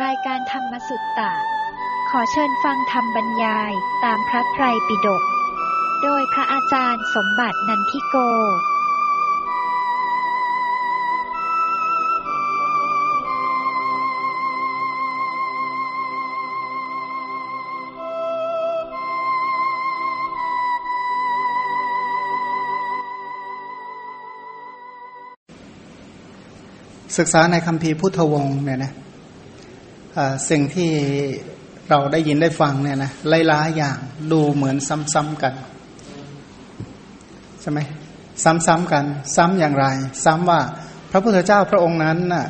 รายการธรรมสุตตะ ขอเชิญฟังธรรมบรรยายตามพระไตรปิฎก โดยพระอาจารย์สมบัตินันทิโก ศึกษาในคัมภีพุทธวงศ์เนี่ยนะ สิ่งที่เราได้ยินได้ฟังเนี่ยนะหลายๆอย่างดูเหมือนซ้ำๆกันใช่ไหมซ้ำๆกัน ซ้ำอย่างไร ซ้ำว่า พระพุทธเจ้าพระองค์นั้นน่ะ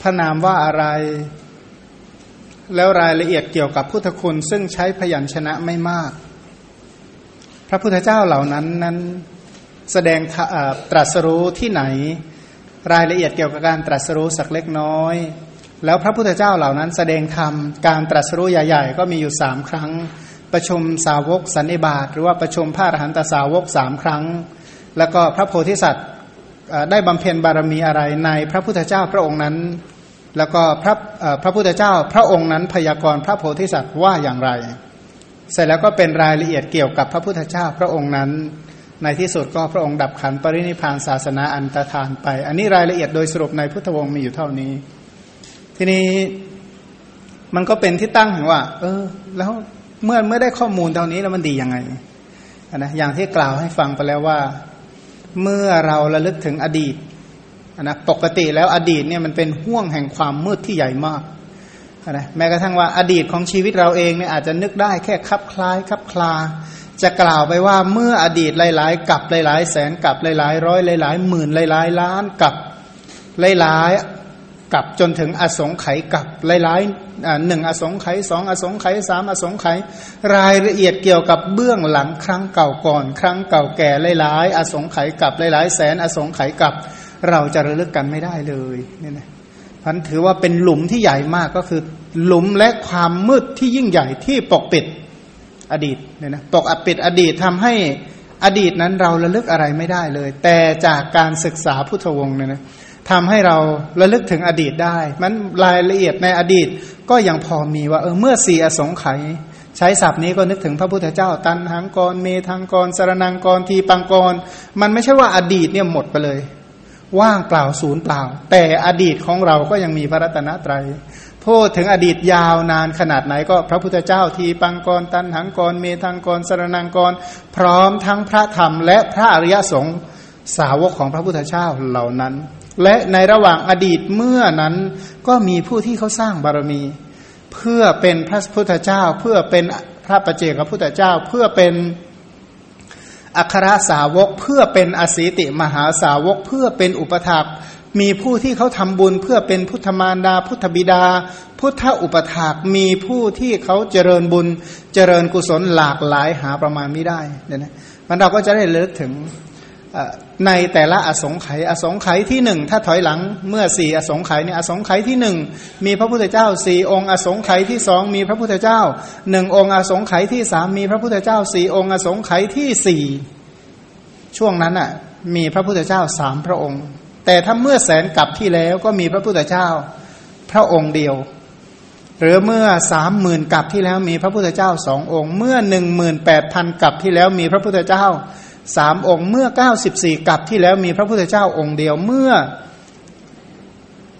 พระนามว่าอะไร แล้วรายละเอียดเกี่ยวกับพุทธคุณซึ่งใช้พยัญชนะไม่มาก พระพุทธเจ้าเหล่านั้นนั้นแสดงตรัสรู้ที่ไหน รายละเอียดเกี่ยวกับการตรัสรู้สักเล็กน้อย แล้วพระพุทธเจ้าเหล่านั้นแสดงธรรมการตรัสรู้ใหญ่ๆ ก็มีอยู่สามครั้ง ประชุมสาวกสันนิบาตหรือว่าประชุมพระอรหันตสาวกสามครั้ง แล้วก็พระโพธิสัตว์ได้บำเพ็ญบารมีอะไรในพระพุทธเจ้าพระองค์นั้น แล้วก็พระพระพุทธเจ้าพระองค์นั้นพยากรณ์พระโพธิสัตว์ว่าอย่างไร เสร็จแล้วก็เป็นรายละเอียดเกี่ยวกับพระพุทธเจ้าพระองค์นั้น ในที่สุดก็พระองค์ดับขันปรินิพานศาสนาอันตรธานไป อันนี้รายละเอียดโดยสรุปในพุทธวงศ์มีอยู่เท่านี้ ทีนี้มันก็เป็นที่ตั้งถึงว่า เออ แล้วเมื่อเมื่อได้ข้อมูลเท่านี้แล้วมันดียังไงนะอย่างที่กล่าวให้ฟังไปแล้วว่า เมื่อเราระลึกถึงอดีตนะปกติแล้วอดีตเนี่ยมันเป็นห่วงแห่งความมืดที่ใหญ่มากนะแม้กระทั่งว่าอดีตของชีวิตเราเองเนี่ยอาจจะนึกได้แค่คับคล้ายคับคลา จะกล่าวไปว่าเมื่ออดีตหลาย ๆ กับหลาย ๆ แสนกับหลาย ๆ ร้อยหลาย ๆ หมื่นหลาย ๆ ล้านกับหลาย ๆ กับจนถึงอสงไขยกับหลายๆหนึ่งอสงไขยสองอสงไขยสามอสงไขยรายละเอียดเกี่ยวกับเบื้องหลังครั้งเก่าก่อน ครั้งเก่าแก่หลายๆอสงไขยกับหลายๆแสนอสงไขยกับ เราจะระลึกกันไม่ได้เลยเนี่ยนะพันถือว่าเป็นหลุมที่ใหญ่มากก็คือ หลุมและความมืดที่ยิ่งใหญ่ที่ปกปิดอดีตเนี่ยนะปกปิดอดีตทำให้อดีตนั้นเราระลึกอะไรไม่ได้เลย แต่จากการศึกษาพุทธวงศ์เนี่ยนะ ทำให้เราระลึกถึงอดีตได้ มันรายละเอียดในอดีตก็ยังพอมีว่าเออเมื่อสี่อสงไขยใช้ศัพท์นี้ก็นึกถึงพระพุทธเจ้า ตันหังกรเมทังกรสารนังกรทีปังกร มันไม่ใช่ว่าอดีตเนี่ยหมดไปเลย ว่างเปล่าศูนย์เปล่า แต่อดีตของเราก็ยังมีพระรัตนตรัยพูดถึงอดีตยาวนานขนาดไหนก็พระพุทธเจ้าทีปังกร ตันหังกรเมทังกรสารนังกร พร้อมทั้งพระธรรมและพระอริยสงฆ์สาวกของพระพุทธเจ้าเหล่านั้น และในระหว่างอดีตเมื่อนั้นก็มีผู้ที่เขาสร้างบารมี เพื่อเป็นพระพุทธเจ้า เพื่อเป็นพระประเจกพระพุทธเจ้า เพื่อเป็นอัครสาวก เพื่อเป็นอสีติมหาสาวก เพื่อเป็นอุปถากมีผู้ที่เขาทำบุญเพื่อเป็นพุทธมารดา พุทธบิดา พุทธอุปถากมีผู้ที่เขาเจริญบุญ เจริญกุศลหลากหลายหาประมาณไม่ได้เนี่ยนะมันเราก็จะได้เลิกถึง ในแต่ละอสงไขยอสงไขยที่หนึ่งถ้าถอยหลังเมื่อสี่อสงไขยเนี่ยอสงไขยที่หนึ่งมีพระพุทธเจ้าสี่องค์ อสงไขยที่สองมีพระพุทธเจ้าหนึ่งองค์ อสงไขยที่สามมีพระพุทธเจ้าสี่องค์ อสงไขยที่สี่ช่วงนั้นอะมีพระพุทธเจ้าสามพระองค์ แต่ถ้าเมื่อแสนกลับที่แล้วก็มีพระพุทธเจ้าพระองค์เดียว หรือเมื่อสามหมื่นกลับที่แล้วมีพระพุทธเจ้าสององค์ เมื่อหนึ่งหมื่นแปดพันกลับที่แล้วมีพระพุทธเจ้า สามองค์เมื่อเก้าสิบสี่กับที่แล้วมีพระพุทธเจ้าองค์เดียวเมื่อ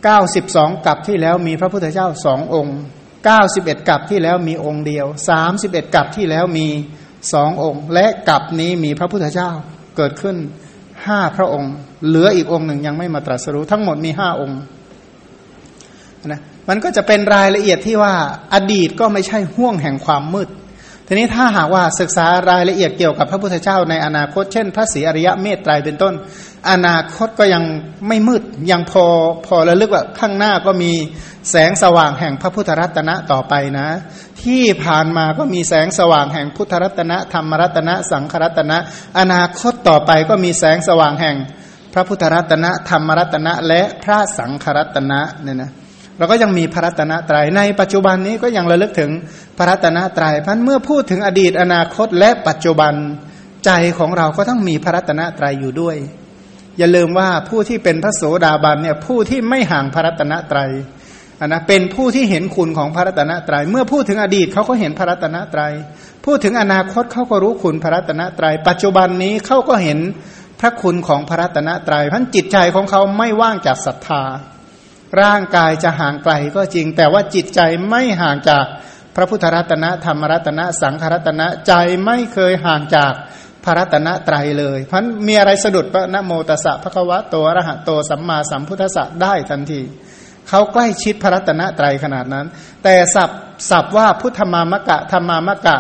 เก้าสิบสองกับที่แล้วมีพระพุทธเจ้าสององค์เก้าสิบเอ็ดกับที่แล้วมีองค์เดียวสามสิบเอ็ดกับที่แล้วมีสององค์ และกับนี้มีพระพุทธเจ้าเกิดขึ้นห้าพระองค์ เหลืออีกองค์หนึ่งยังไม่มาตรัสรู้ทั้งหมดมีห้าองค์นะมันก็จะเป็นรายละเอียดที่ว่าอดีตก็ไม่ใช่ห่วงแห่งความมืด ทีนี้ถ้าหากว่าศึกษารายละเอียดเกี่ยวกับพระพุทธเจ้าในอนาคต เช่น พระศรีอริยะเมตไตรเป็นต้น อนาคตก็ยังไม่มืดยังพอพอระลึกว่าข้างหน้าก็มีแสงสว่างแห่งพระพุทธรัตนะต่อไปนะ ที่ผ่านมาก็มีแสงสว่างแห่งพุทธรัตนะธรรมรัตนะ สังขรัตนะ อนาคตต่อไปก็มีแสงสว่างแห่งพระพุทธรัตนะธรรมรัตนะ และพระสังขรัตนะเนี่ยนะ เราก็ยังมีพระรัตนตรยัยในปัจจุบันนี้ก็ยังระลึกถึงพระรัตนตรยัยพันเมื่อพูดถึงอดีตอนาคตและปัจจุบันใจของเราก็ต้องมีพระรัตนตรัยอยู่ด้วย อย่าลืมว่าผู้ที่เป็นพระโสดาบันเนี่ยผู้ที่ไม่ห่างพระรัตนตรยัยนนะเป็นผู้ที่เห็นคุณของพระรัตนตรยัยเมื่อพูดถึงอดีตเขาก็เห็นพระรัตนตรยัยพูดถึงอนาคตเขาก็รู้คุณพระรัตนตรยัยปัจจุบันนี้เขาก็เห็นพระคุณของพระรัตนตรยัยพันจิตใจของเขาไม่ว่างจากศรัทธา ร่างกายจะห่างไกลก็จริง แต่ว่าจิตใจไม่ห่างจากพระพุทธรัตนะธรรมรัตนะสังขรัตนะใจไม่เคยห่างจากพระรัตนตรัยเลยเพันมีอะไรสะดุดพระนโมตสะพระควะโตอรหะโตสัมมาสัมพุทธะได้ทันทีเขาใกล้ชิดพระรัตนตรัยขนาดนั้น แต่สับสับว่าพุทธมามะกะธรรมามะกะ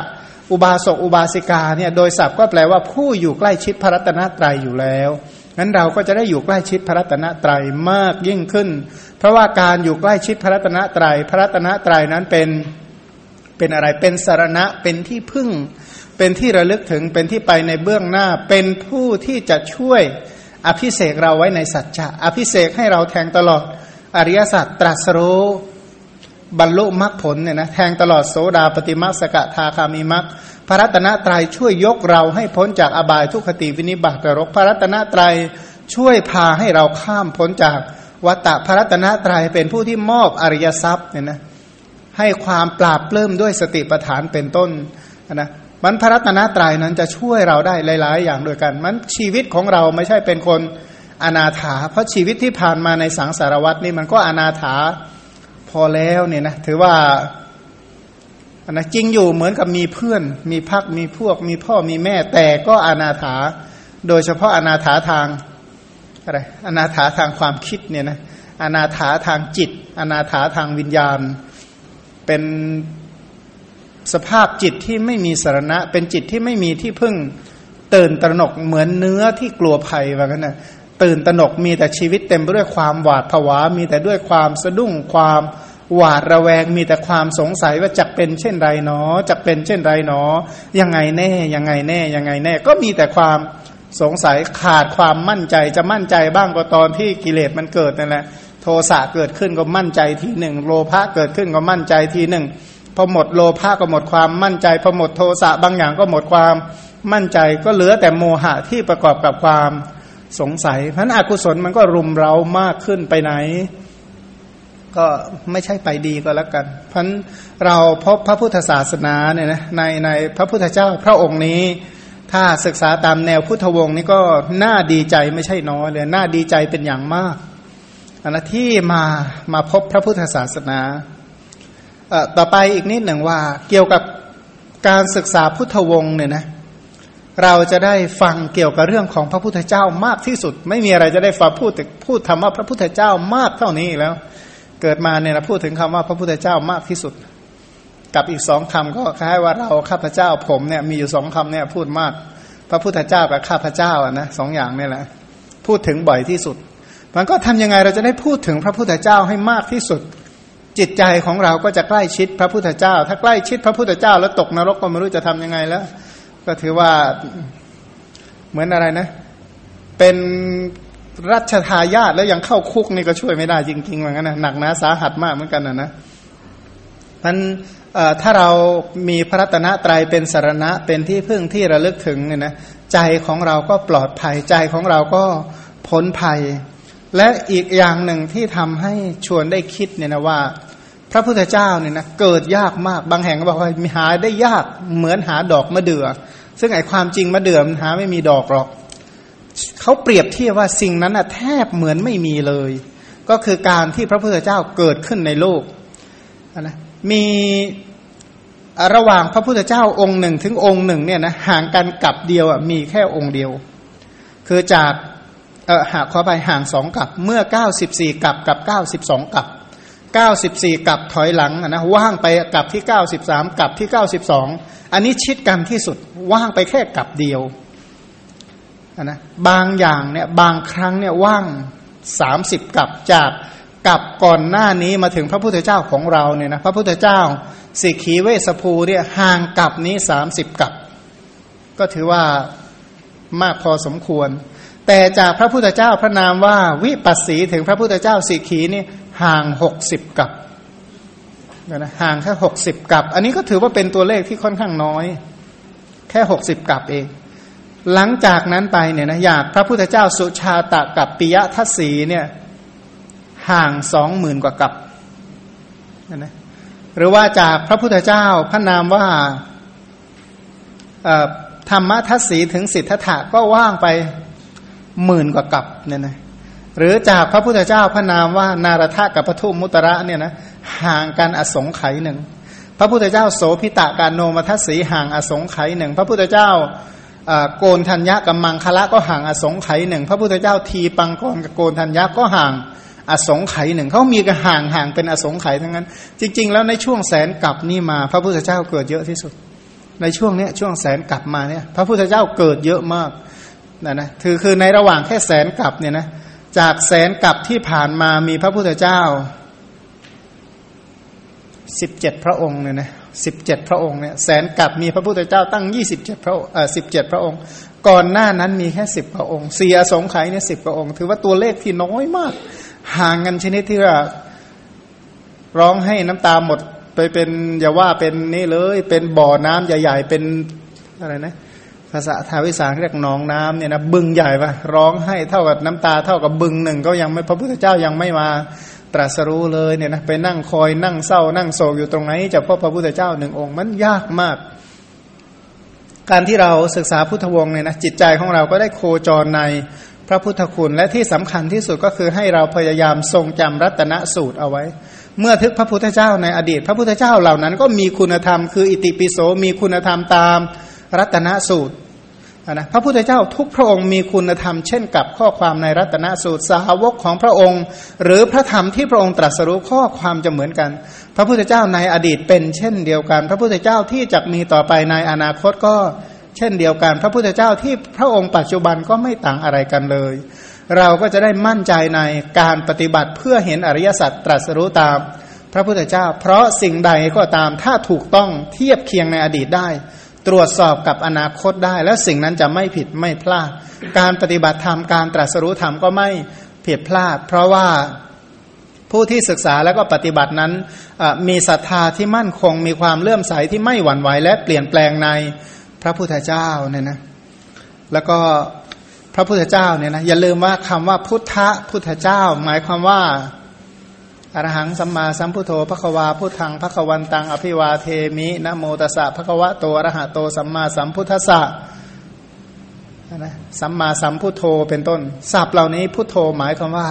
อุบาสกอุบาสิกาเนี่ยโดยสับก็แปลว่าผู้อยู่ใกล้ชิดพระรัตนตรัยอยู่แล้ว งั้นเราก็จะได้อยู่ใกล้ชิดพระรัตนตรัยมากยิ่งขึ้น เพราะว่าการอยู่ใกล้ชิดพระรัตนตรัยพระรัตนตรัยนั้นเป็นเป็นอะไรเป็นสารณะเป็นที่พึ่ง เป็นที่ระลึกถึงเป็นที่ไปในเบื้องหน้า เป็นผู้ที่จะช่วยอภิเสกเราไว้ในสัจจะอภิเสกให้เราแทงตลอดอริยสัจตรัสรู้บรรลุมรรคผลเนี่ยนะแทงตลอดโสดาปฏิมาสกทาคามีมรรค พระรัตนตรัยช่วยยกเราให้พ้นจากอบายทุกขติวินิบาตรก พระรัตนตรัยช่วยพาให้เราข้ามพ้นจากวัตตะพระรัตนตรัยเป็นผู้ที่มอบอริยทรัพย์เนี่ยนะให้ความปราบเพิ่มด้วยสติปัฏฐานเป็นต้นนะมันพระรัตนตรัยนั้นจะช่วยเราได้หลาย ๆ อย่างด้วยกัน มันชีวิตของเราไม่ใช่เป็นคนอนาถา เพราะชีวิตที่ผ่านมาในสังสารวัตนี่มันก็อนาถาพอแล้วเนี่ยนะถือว่า นะจริงอยู่เหมือนกับมีเพื่อน มีพักมีพวก มีพ่อมีแม่ แต่ก็อนาถา โดยเฉพาะอนาถาทางอะไรอนาถาทางความคิดเนี่ยนะอนาถาทางจิต อนาถาทางวิญญาณ เป็นสภาพจิตที่ไม่มีสารณะ เป็นจิตที่ไม่มีที่พึ่งตื่นตระหนกเหมือนเนื้อที่กลัวภัยว่ากันนะตื่นตระหนกมีแต่ชีวิตเต็มไปด้วยความหวาดผวา มีแต่ด้วยความสะดุ้งความ หวาดระแวงมีแต่ความสงสัยว่าจะเป็นเช่นไรหนอจะเป็นเช่นไรหนอยังไงแน่ยังไงแน่ยังไงแน่ ก็มีแต่ความสงสัยขาดความมั่นใจจะมั่นใจบ้างก็ตอนที่กิเลสมันเกิดนั่นแหละโทสะเกิดขึ้นก็มั่นใจทีหนึ่งโลภะเกิดขึ้นก็มั่นใจทีหนึ่งพอหมดโลภะก็หมดความมั่นใจพอหมดโทสะบางอย่างก็หมดความมั่นใจก็เหลือแต่โมหะที่ประกอบกับความสงสัยเพราะอกุศลมันก็รุมเรามากขึ้นไปไหน ก็ไม่ใช่ไปดีก็แล้วกันเพราะเราพบพระพุทธศาสนาเนี่ยนะในในพระพุทธเจ้าพระองค์นี้ ถ้าศึกษาตามแนวพุทธวงศ์นี่ก็น่าดีใจไม่ใช่น้อยเลยน่าดีใจเป็นอย่างมากอันที่มามาพบพระพุทธศาสนาต่อไปอีกนิดหนึ่งว่าเกี่ยวกับการศึกษาพุทธวงศ์เนี่ยนะเราจะได้ฟังเกี่ยวกับเรื่องของพระพุทธเจ้ามากที่สุด ไม่มีอะไรจะได้ฟังพูดพูดธรรมว่าพระพุทธเจ้ามากเท่านี้แล้ว เกิดมาเนี่ยนะพูดถึงคำว่าพระพุทธเจ้ามากที่สุด กับอีกสองคำก็คล้ายว่าเราข้าพเจ้าผมเนี่ยมีอยู่สองคำเนี่ยพูดมาก พระพุทธเจ้ากับข้าพเจ้าอะนะสองอย่างนี่แหละ พูดถึงบ่อยที่สุด มันก็ทำยังไงเราจะได้พูดถึงพระพุทธเจ้าให้มากที่สุด จิตใจของเราก็จะใกล้ชิดพระพุทธเจ้า ถ้าใกล้ชิดพระพุทธเจ้า แล้วตกนรกก็ไม่รู้จะทํำยังไงแล้ว ก็ถือว่าเหมือนอะไรนะ เป็น รัชทายาทแล้วยังเข้าคุกนี่ก็ช่วยไม่ได้จริงๆเหมือนกันนะหนักนะสาหัสมากเหมือนกันนะนะมันถ้าเรามีพระรัตนตรัยเป็นสารณะเป็นที่พึ่งที่ระลึกถึงเนี่ยนะใจของเราก็ปลอดภัยใจของเราก็พ้นภัย และอีกอย่างหนึ่งที่ทำให้ชวนได้คิดเนี่ยนะว่า พระพุทธเจ้าเนี่ยนะเกิดยากมากบางแห่งก็บอกว่าหาได้ยากเหมือนหาดอกมะเดื่อซึ่งไอ้ความจริงมะเดื่อมันหาไม่มีดอกหรอก เขาเปรียบเทียบว่าสิ่งนั้นนะแทบเหมือนไม่มีเลย ก็คือการที่พระพุทธเจ้าเกิดขึ้นในโลกนะมีระหว่างพระพุทธเจ้าองค์หนึ่งถึงองค์หนึ่งเนี่ยนะห่างกันกับเดียวมีแค่องค์เดียว คือจากเออหากขอไปห่างสองกับเมื่อเก้าสิบสี่กับกับเก้าสิบสองกับเก้าสิบสี่กับถอยหลังนะว่างไปกับที่เก้าสิบสามกับที่เก้าสิบสองอันนี้ชิดกันที่สุดว่างไปแค่กับเดียว นะบางอย่างเนี่ยบางครั้งเนี่ยว่างสามสิบกับจากกับก่อนหน้านี้มาถึงพระพุทธเจ้าของเราเนี่ยนะพระพุทธเจ้าสิกขีเวสภูเนี่ยห่างกับนี้สามสิบกับ ก็ถือว่ามากพอสมควร แต่จากพระพุทธเจ้าพระนามว่าวิปัสสีถึงพระพุทธเจ้าสิขีนี่ห่างหกสิบกับนะห่างแค่หกสิบกับ อันนี้ก็ถือว่าเป็นตัวเลขที่ค่อนข้างน้อย แค่หกสิบกับเอง หลังจากนั้นไปเนี่ยนะอยากพระพุทธเจ้าสุชาตะกับปิยทัศสีเนี่ยห่างสองหมื่นกว่ากับนะหรือว่าจากพระพุทธเจ้าพระนามว่าธรรมทัศสีถึงสิทธัตถะก็ว่างไปหมื่นกว่ากับเนี่ยนะหรือจากพระพุทธเจ้าพระนามว่านารทะกับพระทุมมุตระเนี่ยนะห่างกันอสงไขยหนึ่งพระพุทธเจ้าโสพิตะการโนมทัศสีห่างอสงไขยหนึ่งพระพุทธเจ้า โกนทัญญะกับมังคละก็ห่างอสงไขยหนึ่งพระพุทธเจ้าทีปังกรกับโกนทัญญะก็ห่างอสงไขยหนึ่งเขามีกันห่างห่างเป็นอสงไขยทั้งนั้น จริง ๆ แล้วในช่วงแสนกลับนี่มา พระพุทธเจ้าเกิดเยอะที่สุด ในช่วงเนี้ยช่วงแสนกลับมาเนี่ย พระพุทธเจ้าเกิดเยอะมากนะนะคือคือในระหว่างแค่แสนกลับเนี่ยนะจากแสนกลับที่ผ่านมามีพระพุทธเจ้าสิบเจ็ดพระองค์เนี่ยนะ สิบเจ็ดพระองค์เนี่ยแสนกับมีพระพุทธเจ้าตั้งยี่สิบเจ็ดพระเอ่อสิบเจ็ดพระองค์ ก่อนหน้านั้นมีแค่สิบพระองค์เสี่อสงไขยเนี่ยสิบพระองค์ ถือว่าตัวเลขที่น้อยมาก ห่างกันชนิดที่ว่าร้องให้น้ำตาหมดไปเป็นอย่าว่าเป็นนี่เลย เป็นบ่อน้ำใหญ่ ๆ เป็นอะไรนะภาษาทาวิสานเรียกหนองน้ำเนี่ยนะบึงใหญ่ปะร้องให้เท่ากับน้ำตาเท่ากับบึงหนึ่งก็ยังไม่พระพุทธเจ้ายังไม่มา ตรัสรู้เลยเนี่ยนะไปนั่งคอยนั่งเศร้านั่งโศกอยู่ตรงไหนจะพบพระพุทธเจ้าหนึ่งองค์มันยากมาก การที่เราศึกษาพุทธวงศ์เนี่ยนะจิตใจของเราก็ได้โคจรในพระพุทธคุณและที่สำคัญที่สุดก็คือให้เราพยายามทรงจำรัตนสูตรเอาไว้ เมื่อทึกพระพุทธเจ้าในอดีต พระพุทธเจ้าเหล่านั้นก็มีคุณธรรมคืออิติปิโสมีคุณธรรมตามรัตนสูตร นะพระพุทธเจ้าทุกพระองค์มีคุณธรรมเช่นกับข้อความในรัตนสูตรสาวกของพระองค์ หรือพระธรรมที่พระองค์ตรัสรู้ข้อความจะเหมือนกัน พระพุทธเจ้าในอดีตเป็นเช่นเดียวกัน พระพุทธเจ้าที่จะมีต่อไปในอนาคตก็เช่นเดียวกัน พระพุทธเจ้าที่พระองค์ปัจจุบันก็ไม่ต่างอะไรกันเลย เราก็จะได้มั่นใจในการปฏิบัติเพื่อเห็นอริยสัจตรัสรู้ตาม พระพุทธเจ้า เพราะสิ่งใดก็ตามถ้าถูกต้องเทียบเคียงในอดีตได้ ตรวจสอบกับอนาคตได้ แล้วสิ่งนั้นจะไม่ผิดไม่พลาด การปฏิบัติธรรมการตรัสรู้ธรรมก็ไม่ผิดพลาด เพราะว่าผู้ที่ศึกษาแล้วก็ปฏิบัตินั้นมีศรัทธาที่มั่นคง มีความเลื่อมใสที่ไม่หวั่นไหวและเปลี่ยนแปลงในพระพุทธเจ้าเนี่ยนะแล้วก็พระพุทธเจ้าเนี่ยนะอย่าลืมว่าคำว่าพุทธพุทธเจ้า หมายความว่า อรหังสัมมาสัมพุทโธพระควาพุทธังพระควันตังอภิวาเทมินะโมตัสสะพระควะโตอรหะโตสัมมาสัมพุทธัสสะนะสัมมาสัมพุทโธเป็นต้นศัพท์เหล่านี้พุทโธหมายความว่า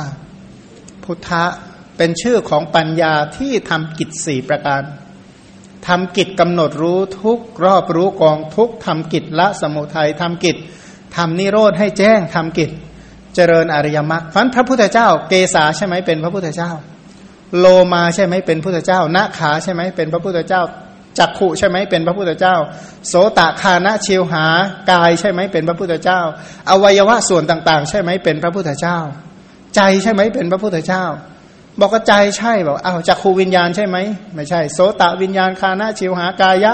พุทธะเป็นชื่อของปัญญาที่ทำกิจสี่ประการทำกิจกำหนดรู้ทุกรอบรู้กองทุกทำกิจละสมุทัยทำกิจทำนิโรธให้แจ้งทำกิจ เจริญอริยมรรคพันพระพุทธเจ้าเกษาใช่ไหมเป็นพระพุทธเจ้า โลมาใช่ไหมเป็นพุทธเจ้านาขาใช่ไหมเป็นพระพุทธเจ้าจักขุใช่ไหมเป็นพระพุทธเจ้า โสตคานะชิวหากายใช่ไหมเป็นพระพุทธเจ้า อวัยวะส่วนต่างๆ ใช่ไหมเป็นพระพุทธเจ้า ใจใช่ไหมเป็นพระพุทธเจ้า บอกว่าใจใช่บอกอ้าวจักขูวิญญาณใช่ไหมไม่ใช่ โสตวิญญาณคานะชิวหากายะ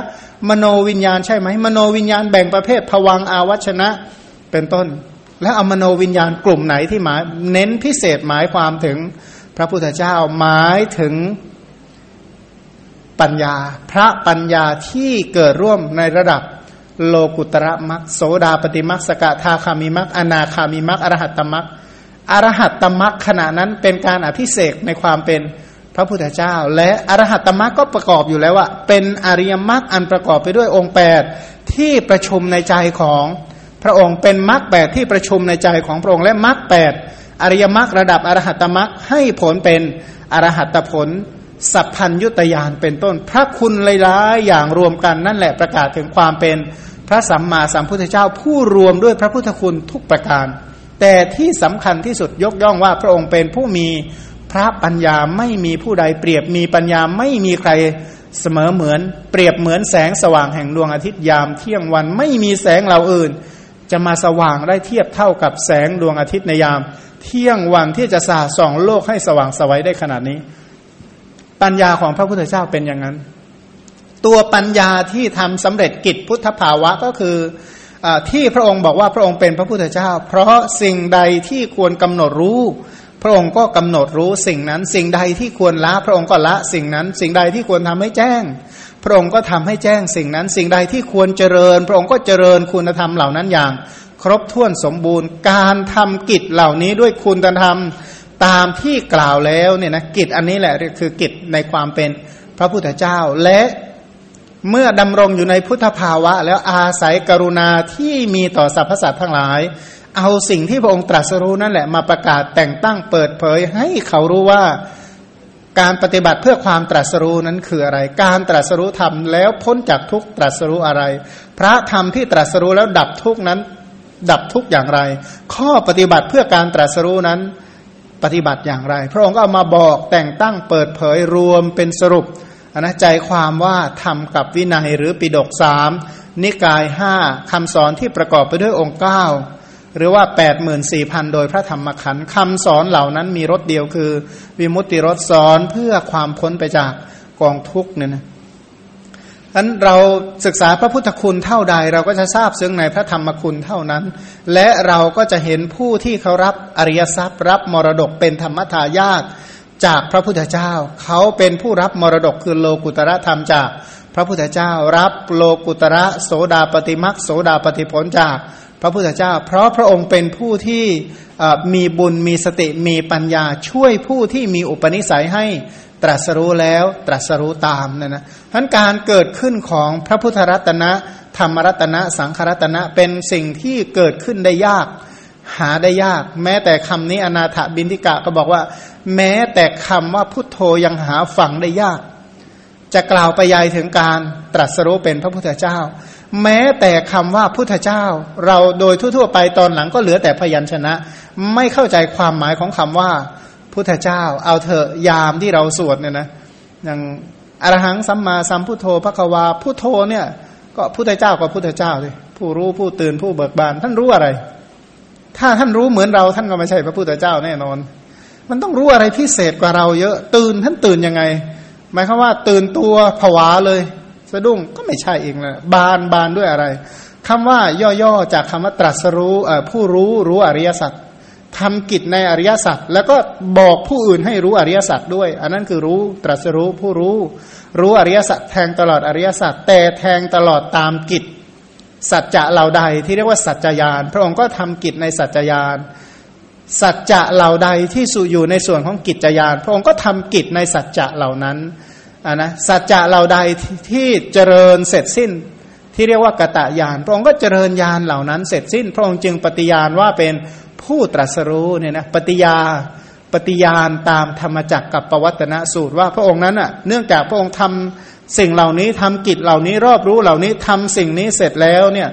มโนวิญญาณใช่ไหมมโนวิญญาณแบ่งประเภทผวังอาวัชนะเป็นต้น แล้วเอามโนวิญญาณกลุ่มไหนที่หมายเน้นพิเศษหมายความถึง ระพุทธเจ้าหมายถึงปัญญา พระปัญญาที่เกิดร่วมในระดับโลกุตระมักโสดาปฏิมักสกทาคามิมักอนาคามิมักอรหัตตมักอรหัตตมักขณะนั้นเป็นการอภิเสกในความเป็นพระพุทธเจ้า และอรหัตตมักก็ประกอบอยู่แล้วว่าเป็นอริยมรรคอันประกอบไปด้วยองค์แปดที่ประชุมในใจของพระองค์เป็นมรรคแปดที่ประชุมในใจของพระองค์และมรรคแปด อริยมรรคระดับอรหัตมรรคให้ผลเป็นอรหัตผล สัพพัญยุตยานเป็นต้น พระคุณหลายๆอย่างรวมกันนั่นแหละประกาศถึงความเป็นพระสัมมาสัมพุทธเจ้าผู้รวมด้วยพระพุทธคุณทุกประการ แต่ที่สำคัญที่สุดยกย่องว่าพระองค์เป็นผู้มีพระปัญญาไม่มีผู้ใดเปรียบมีปัญญาไม่มีใครเสมอเหมือน เปรียบเหมือนแสงสว่างแห่งดวงอาทิตย์ยามเที่ยงวันไม่มีแสงเหล่าอื่น จะมาสว่างได้เทียบเท่ากับแสงดวงอาทิตย์ในยาม เที่ยงวันที่จะสาส่องโลกให้สว่างสวัยได้ขนาดนี้ ปัญญาของพระพุทธเจ้าเป็นอย่างนั้น ตัวปัญญาที่ทำสำเร็จกิจพุทธภาวะก็คืออที่พระองค์บอกว่าพระองค์เป็นพระพุทธเจ้า เพราะสิ่งใดที่ควรกำหนดรู้ พระองค์ก็กำหนดรู้สิ่งนั้น สิ่งใดที่ควรละ พระองค์ก็ละสิ่งนั้น สิ่งใดที่ควรทำให้แจ้ง พระองค์ก็ทำให้แจ้งสิ่งนั้น สิ่งใดที่ควรเจริญ พระองค์ก็เจริญคุณธรรมเหล่านั้นอย่าง ครบถ้วนสมบูรณ์ การทำกิจเหล่านี้ด้วยคุณธรรมตามที่กล่าวแล้วเนี่ยนะกิจอันนี้แหละคือกิจในความเป็นพระพุทธเจ้าและเมื่อดำรงอยู่ในพุทธภาวะ แล้วอาศัยกรุณาที่มีต่อสรรพสัตว์ทั้งหลาย เอาสิ่งที่พระองค์ตรัสรู้นั่นแหละมาประกาศแต่งตั้งเปิดเผย ให้เขารู้ว่าการปฏิบัติเพื่อความตรัสรู้นั้นคืออะไร การตรัสรู้ธรรมแล้วพ้นจากทุกตรัสรู้อะไร พระธรรมที่ตรัสรู้แล้วดับทุกนั้น ดับทุกอย่างไร ข้อปฏิบัติเพื่อการตรัสรู้นั้น ปฏิบัติอย่างไร พระองค์ก็เอามาบอกแต่งตั้งเปิดเผยรวมเป็นสรุปนะใจความว่าทำกับวินัยหรือปิดกสามนิกายห้าคำสอนที่ประกอบไปด้วยองค์เก้าหรือว่า 8 4 0 0 0 โดยพระธรรมขันธ์คำสอนเหล่านั้นมีรถเดียวคือ วิมุตติรถสอนเพื่อความพ้นไปจากกองทุกข์เนี่ยนะ นั้นเราศึกษาพระพุทธคุณเท่าใด เราก็จะทราบซึ้งในพระธรรมคุณเท่านั้น และเราก็จะเห็นผู้ที่เขารับอริยทรัพย์ รับมรดกเป็นธรรมทายาทจากพระพุทธเจ้า เขาเป็นผู้รับมรดกคือโลกุตระธรรมจากพระพุทธเจ้า รับโลกุตระโสดาปฏิมักโสดาปฏิผลจากพระพุทธเจ้า เพราะพระองค์เป็นผู้ที่มีบุญมีสติมีปัญญาช่วยผู้ที่มีอุปนิสัยให้ ตรัสรู้แล้วตรัสรู้ตามนะนะทั้นการเกิดขึ้นของพระพุทธรัตนะธรรมรัตนะสังขรัตนะเป็นสิ่งที่เกิดขึ้นได้ยาก หาได้ยาก แม้แต่คำนี้อนาถบินทิกะก็บอกว่า แม้แต่คำว่าพุทโธยังหาฝังได้ยาก จะกล่าวไปยายถึงการตรัสรู้เป็นพระพุทธเจ้า แม้แต่คำว่าพุทธเจ้า เราโดยทั่วๆไปตอนหลังก็เหลือแต่พยัญชนะ ไม่เข้าใจความหมายของคำว่า พุทธเจ้า เอาเถอะยามที่เราสวดเนี่ยนะอย่างอรหังสัมมาสัมพุทโธพระควาพุทโธเนี่ย ก็พุทธเจ้าก็พุทธเจ้าเลยผู้รู้ผู้ตื่นผู้เบิกบาน ท่านรู้อะไร ถ้าท่านรู้เหมือนเราท่านก็ไม่ใช่พระพุทธเจ้าแน่นอน มันต้องรู้อะไรพิเศษกว่าเราเยอะ ตื่นท่านตื่นยังไง หมายความว่า ตื่นตัวผวาเลยสะดุ้งก็ไม่ใช่เองละบานบานด้วยอะไรคำว่าย่อๆจากคำว่าตรัสรู้ผู้รู้รู้อริยสัจ ทำกิจในอริยสัจแล้วก็บอกผู้อื่นให้รู้อริยสัจด้วย อันนั้นคือรู้ตรัสรู้ผู้รู้ รู้อริยสัจแทงตลอดอริยสัจแต่แทงตลอดตามกิจ สัจจะเหล่าใดที่เรียกว่าสัจจยาน พระองค์ก็ทำกิจในสัจจยาน สัจจะเหล่าใดที่สุอยู่ในส่วนของกิจจยาน พระองค์ก็ทำกิจในสัจจะเหล่านั้นอ่านะสัจจะเหล่าใดที่เจริญเสร็จสิ้นที่เรียกว่ากตะยาน พระองค์ก็เจริญยานเหล่านั้นเสร็จสิ้น พระองค์จึงปฏิญาณว่าเป็น ผู้ตรัสรู้เนี่ยนะปฏิญาปฏิญาณตามธรรมจักรกับปวัตนสูตรว่าพระองค์นั้นอะเนื่องจากพระองค์ทำสิ่งเหล่านี้ทำกิจเหล่านี้รอบรู้เหล่านี้ทำสิ่งนี้เสร็จแล้วเนี่ย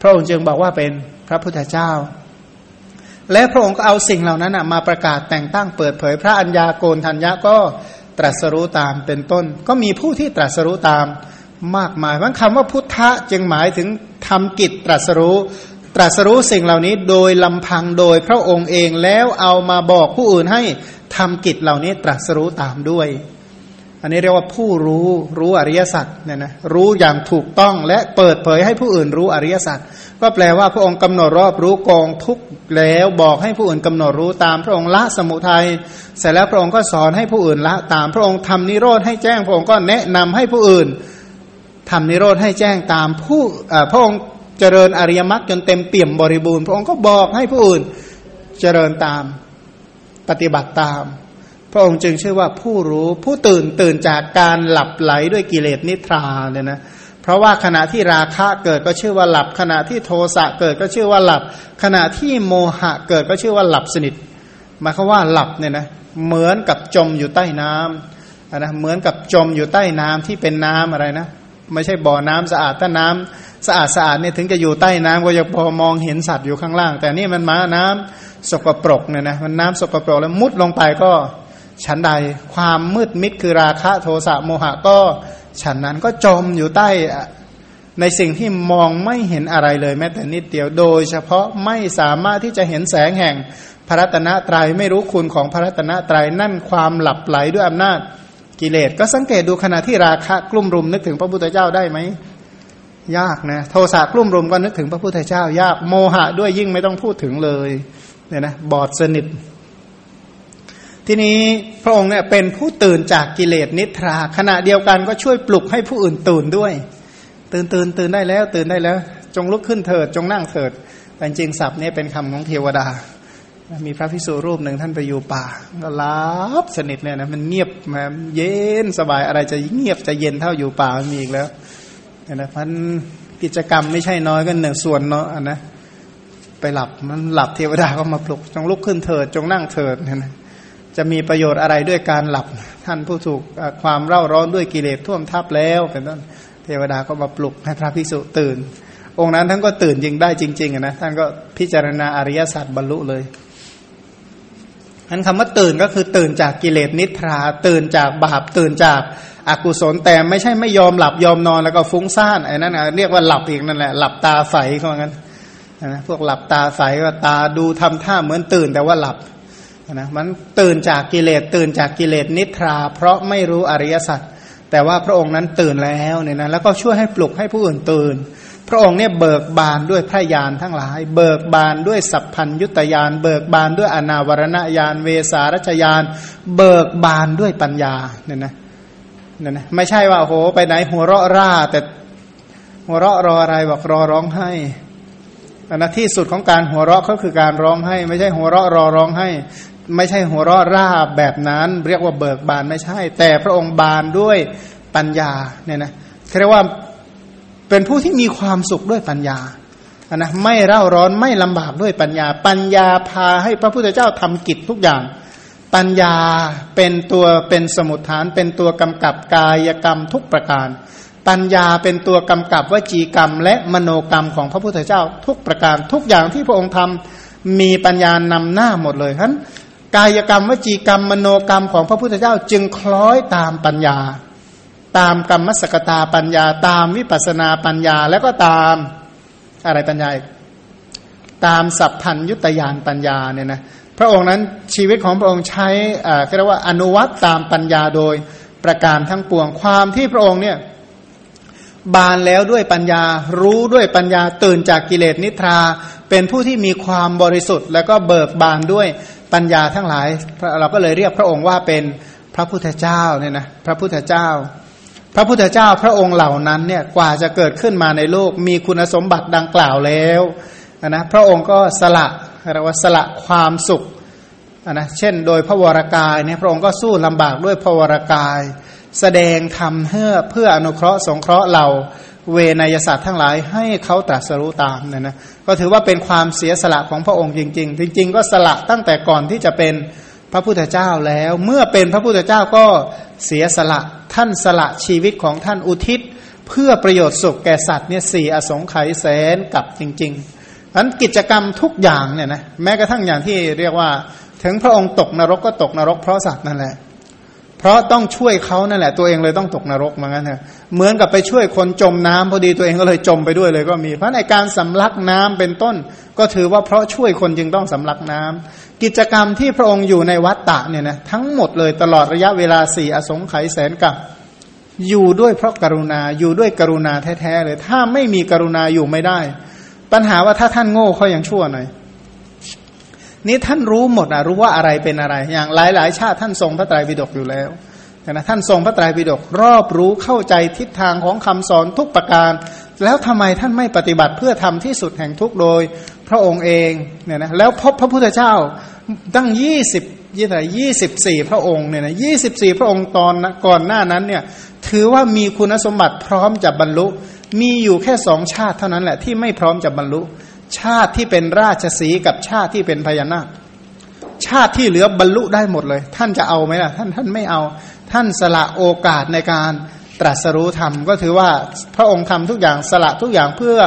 พระองค์จึงบอกว่าเป็นพระพุทธเจ้า และพระองค์ก็เอาสิ่งเหล่านั้นมาประกาศแต่งตั้งเปิดเผย พระัญญาโกนทัญญะก็ตรัสรู้ตามเป็นต้น ก็มีผู้ที่ตรัสรู้ตามมากมายว่าะคำว่าพุทธะจึงหมายถึงทำกิจตรัสรู้ ตรัสรู้สิ่งเหล่านี้โดยลำพังโดยพระองค์เองแล้วเอามาบอกผู้อื่นให้ทำกิจเหล่านี้ตรัสรู้ตามด้วย อันนี้เรียกว่าผู้รู้รู้อริยสัจเนี่ยนะรู้อย่างถูกต้องและเปิดเผยให้ผู้อื่นรู้อริยสัจก็แปลว่าพระองค์กำหนดรอบรู้กองทุกแล้วบอกให้ผู้อื่นกำหนดรู้ตามพระองค์ละสมุทัยเสร็จแล้วพระองค์ก็สอนให้ผู้อื่นละตามพระองค์ทำนิโรธให้แจ้งพระองค์ก็แนะนำให้ผู้อื่นทำนิโรธให้แจ้งตามผู้พระองค์ เจริญอริยมรรคจนเต็มเปี่ยมบริบูรณ์พระองค์ก็บอกให้ผู้อื่นเจริญตามปฏิบัติตาม พระองค์จึงชื่อว่าผู้รู้ผู้ตื่นตื่นจากการหลับไหลด้วยกิเลสนิทราเนี่ยนะเพราะว่าขณะที่ราคะเกิดก็ชื่อว่าหลับ ขณะที่โทสะเกิดก็ชื่อว่าหลับ ขณะที่โมหะเกิดก็ชื่อว่าหลับสนิทหมายความว่าหลับเนี่ยนะเหมือนกับจมอยู่ใต้น้ำนะเหมือนกับจมอยู่ใต้น้ำที่เป็นน้ำอะไรนะ ไม่ใช่บ่อน้ำสะอาดถ้าน้ำสะอาดสะอาดเนี่ยถึงจะอยู่ใต้น้ำก็จะพอมองเห็นสัตว์อยู่ข้างล่าง แต่นี่มันมาน้ำสกปรกเนี่ยนะมันน้ำสกปรกแล้วมุดลงไปก็ชั้นใดความมืดมิดคือราคะโทสะโมหะก็ฉันนั้นก็จมอยู่ใต้ในสิ่งที่มองไม่เห็นอะไรเลยแม้แต่นิดเดียวโดย เฉพาะไม่สามารถที่จะเห็นแสงแห่งพระรัตนตรยัยไม่รู้คุณของพระรัตนตรัยนั่นความหลับไหลด้วยอำนาจ กิเลสก็สังเกตดูขณะที่ราคะกลุ่มรุมนึกถึงพระพุทธเจ้าได้ไหมยากนะโทสะกลุ่มรุมก็นึกถึงพระพุทธเจ้า ยากโมหะด้วยยิ่งไม่ต้องพูดถึงเลยเนี่ยนะบอดสนิท ทีนี้พระองค์เนี่ยเป็นผู้ตื่นจากกิเลสนิทรา ขณะเดียวกันก็ช่วยปลุกให้ผู้อื่นตื่นด้วย ตื่นตื่นตื่นได้แล้ว ตื่นได้แล้ว จงลุกขึ้นเถิดจงนั่งเถิดแต่จริงศัพท์นี้เป็นคำของเทวดา มีพระพิสุรูปหนึ่งท่านไปอยู่ป่า ก็ลับสนิทเนี่ยนะมันเงียบมาเย็นสบายอะไรจะเงียบจะเย็นเท่าอยู่ป่ามันมีอีกแล้วนะพันกิจกรรมไม่ใช่น้อยก็หนึ่งส่วนเนาะนะไปหลับมันหลับเทวดาก็มาปลุกจงลุกขึ้นเถิดจงนั่งเถิดนะจะมีประโยชน์อะไรด้วยการหลับ ท่านผู้ถูกความเร่าร้อนด้วยกิเลสท่วมทับแล้วเป็นต้นเทวดาก็มาปลุกให้พระภิกษุตื่น องค์นั้นท่านก็ตื่นจริงได้จริงๆนะท่านก็พิจารณาอริยสัจบรรลุเลย นั้นคำว่าตื่นก็คือตื่นจากกิเลสนิทรา ตื่นจากบาปตื่นจากอากุศลแต่ไม่ใช่ไม่ยอมหลับยอมนอนแล้วก็ฟุ้งซ่านไอ้นั่นเรียกว่าหลับอีกนั่นแหละหลับตาใสเขางั้นนะพวกหลับตาใสก็ตาดูทำท่าเหมือนตื่นแต่ว่าหลับนะมันตื่นจากกิเลสตื่นจากกิเลสนิทรา เพราะไม่รู้อริยสัจแต่ว่าพระองค์นั้นตื่นแล้วเนี่ยนะแล้วก็ช่วยให้ปลุกให้ผู้อื่นตื่น พระองค์เนี่ยเบิกบานด้วยพระญาณทั้งหลาย เบิกบานด้วยสัพพัญยุตยานเบิกบานด้วยอนาวรณญาณเวสารัชยานเบิกบานด้วยปัญญาเนี่ยนะเนี่ยนะไม่ใช่ว่าโอ้โหไปไหนหัวเราะร่า แต่หัวเราะรออะไรบอกรอร้องไห้อันนะที่สุดของการหัวเราะก็คือการร้องไห้ ไม่ใช่หัวเราะรอร้องไห้ ไม่ใช่หัวเราะร่าแบบนั้น เรียกว่าเบิกบานไม่ใช่ แต่พระองค์บานด้วยปัญญาเนี่ยนะเรียกว่า เป็นผู้ที่มีความสุขด้วยปัญญานะไม่เร่าร้อนไม่ลำบากด้วยปัญญา ปัญญาพาให้พระพุทธเจ้าทำกิจทุกอย่าง ปัญญาเป็นตัวเป็นสมุทฐาน เป็นตัวกำกับกายกรรมทุกประการ ปัญญาเป็นตัวกำกับวจีกรรม และมโนกรรมของพระพุทธเจ้า ทุกประการทุกอย่างที่พระองค์ทำมีปัญญานำหน้าหมดเลยฉะนั้นกายกรรมวจีกรรมมโนกรรมของพระพุทธเจ้าจึงคล้อยตามปัญญา ตามกรรมสกตาปัญญา ตามวิปัสนาปัญญา แล้วก็ตามอะไรปัญญาตามสัพพัญยุตยานปัญญาเนี่ยนะพระองค์นั้นชีวิตของพระองค์ใช้อ่าเรียกว่าอนุวัตตามปัญญาโดยประการทั้งปวงความที่พระองค์เนี่ยบานแล้วด้วยปัญญารู้ด้วยปัญญาตื่นจากกิเลสนิทรา เป็นผู้ที่มีความบริสุทธิ์ แล้วก็เบิกบานด้วยปัญญาทั้งหลาย เราก็เลยเรียกพระองค์ว่าเป็นพระพุทธเจ้าเนี่ยนะพระพุทธเจ้า พระพุทธเจ้าพระองค์เหล่านั้นเนี่ยกว่าจะเกิดขึ้นมาในโลก มีคุณสมบัติดังกล่าวแล้วนะพระองค์ก็สละเรียกว่าสละความสุขนะเช่นโดยพระวรากายเนี่ยพระองค์ก็สู้ลำบากด้วยพระวรากาย แสดงทำเพื่อเพื่ออนุเคราะห์สงเคราะห์เราเวนยศาสตร์ทั้งหลายให้เขาตรัสรู้ตามเนี่ยนะก็ถือว่าเป็นความเสียสละของพระองค์จริง ๆ จริง ๆ ก็สละตั้งแต่ก่อนที่จะเป็น พระพุทธเจ้าแล้ว เมื่อเป็นพระพุทธเจ้าก็เสียสละท่านสละชีวิตของท่านอุทิศ เพื่อประโยชน์สุขแก่สัตว์เนี่ยสี่อสงไขยแสนกับจริงๆอันกิจกรรมทุกอย่างเนี่ยนะแม้กระทั่งอย่างที่เรียกว่า ถึงพระองค์ตกนรกก็ตกนรกเพราะสัตว์นั่นแหละ เพราะต้องช่วยเขานั่นแหละตัวเองเลยต้องตกนรกเหมือนกันเถอะเหมือนกับไปช่วยคนจมน้ำพอดีตัวเองก็เลยจมไปด้วยเลยก็มีเพราะในการสำลักน้ำเป็นต้น ก็ถือว่าเพราะช่วยคนจึงต้องสำลักน้ำกิจกรรมที่พระองค์อยู่ในวัดตะเนี่ยนะทั้งหมดเลยตลอดระยะเวลาสี่อสงไขยแสนกับอยู่ด้วยเพราะกรุณาอยู่ด้วยกรุณาแท้ๆเลย ถ้าไม่มีกรุณาอยู่ไม่ได้ ปัญหาว่าถ้าท่านโง่เขายังชั่วหน่อย นี่ท่านรู้หมดนะรู้ว่าอะไรเป็นอะไร อย่างหลาย ๆ ชาติท่านทรงพระไตรปิฎกอยู่แล้วนะท่านทรงพระไตรปิฎกรอบรู้เข้าใจทิศทางของคำสอนทุกประการ แล้วทำไมท่านไม่ปฏิบัติเพื่อทำที่สุดแห่งทุกโดยพระองค์เองเนี่ยนะแล้วพบพระพุทธเจ้าตั้งยี่สิบยี่สิบยี่สิบสี่พระองค์เนี่ยนะยี่สิบสี่พระองค์ตอนก่อนหน้านั้นเนี่ยถือว่ามีคุณสมบัติพร้อมจะบรรลุ มีอยู่แค่สองชาติเท่านั้นแหละที่ไม่พร้อมจะบรรลุ ชาติที่เป็นราชสีกับชาติที่เป็นพญานาค ชาติที่เหลือบรรลุได้หมดเลย ท่านจะเอาไหมล่ะ ท่านท่านไม่เอา ท่านสละโอกาสในการตรัสรู้ธรรม ก็ถือว่าพระองค์ทำทุกอย่างสละทุกอย่างเพื่อ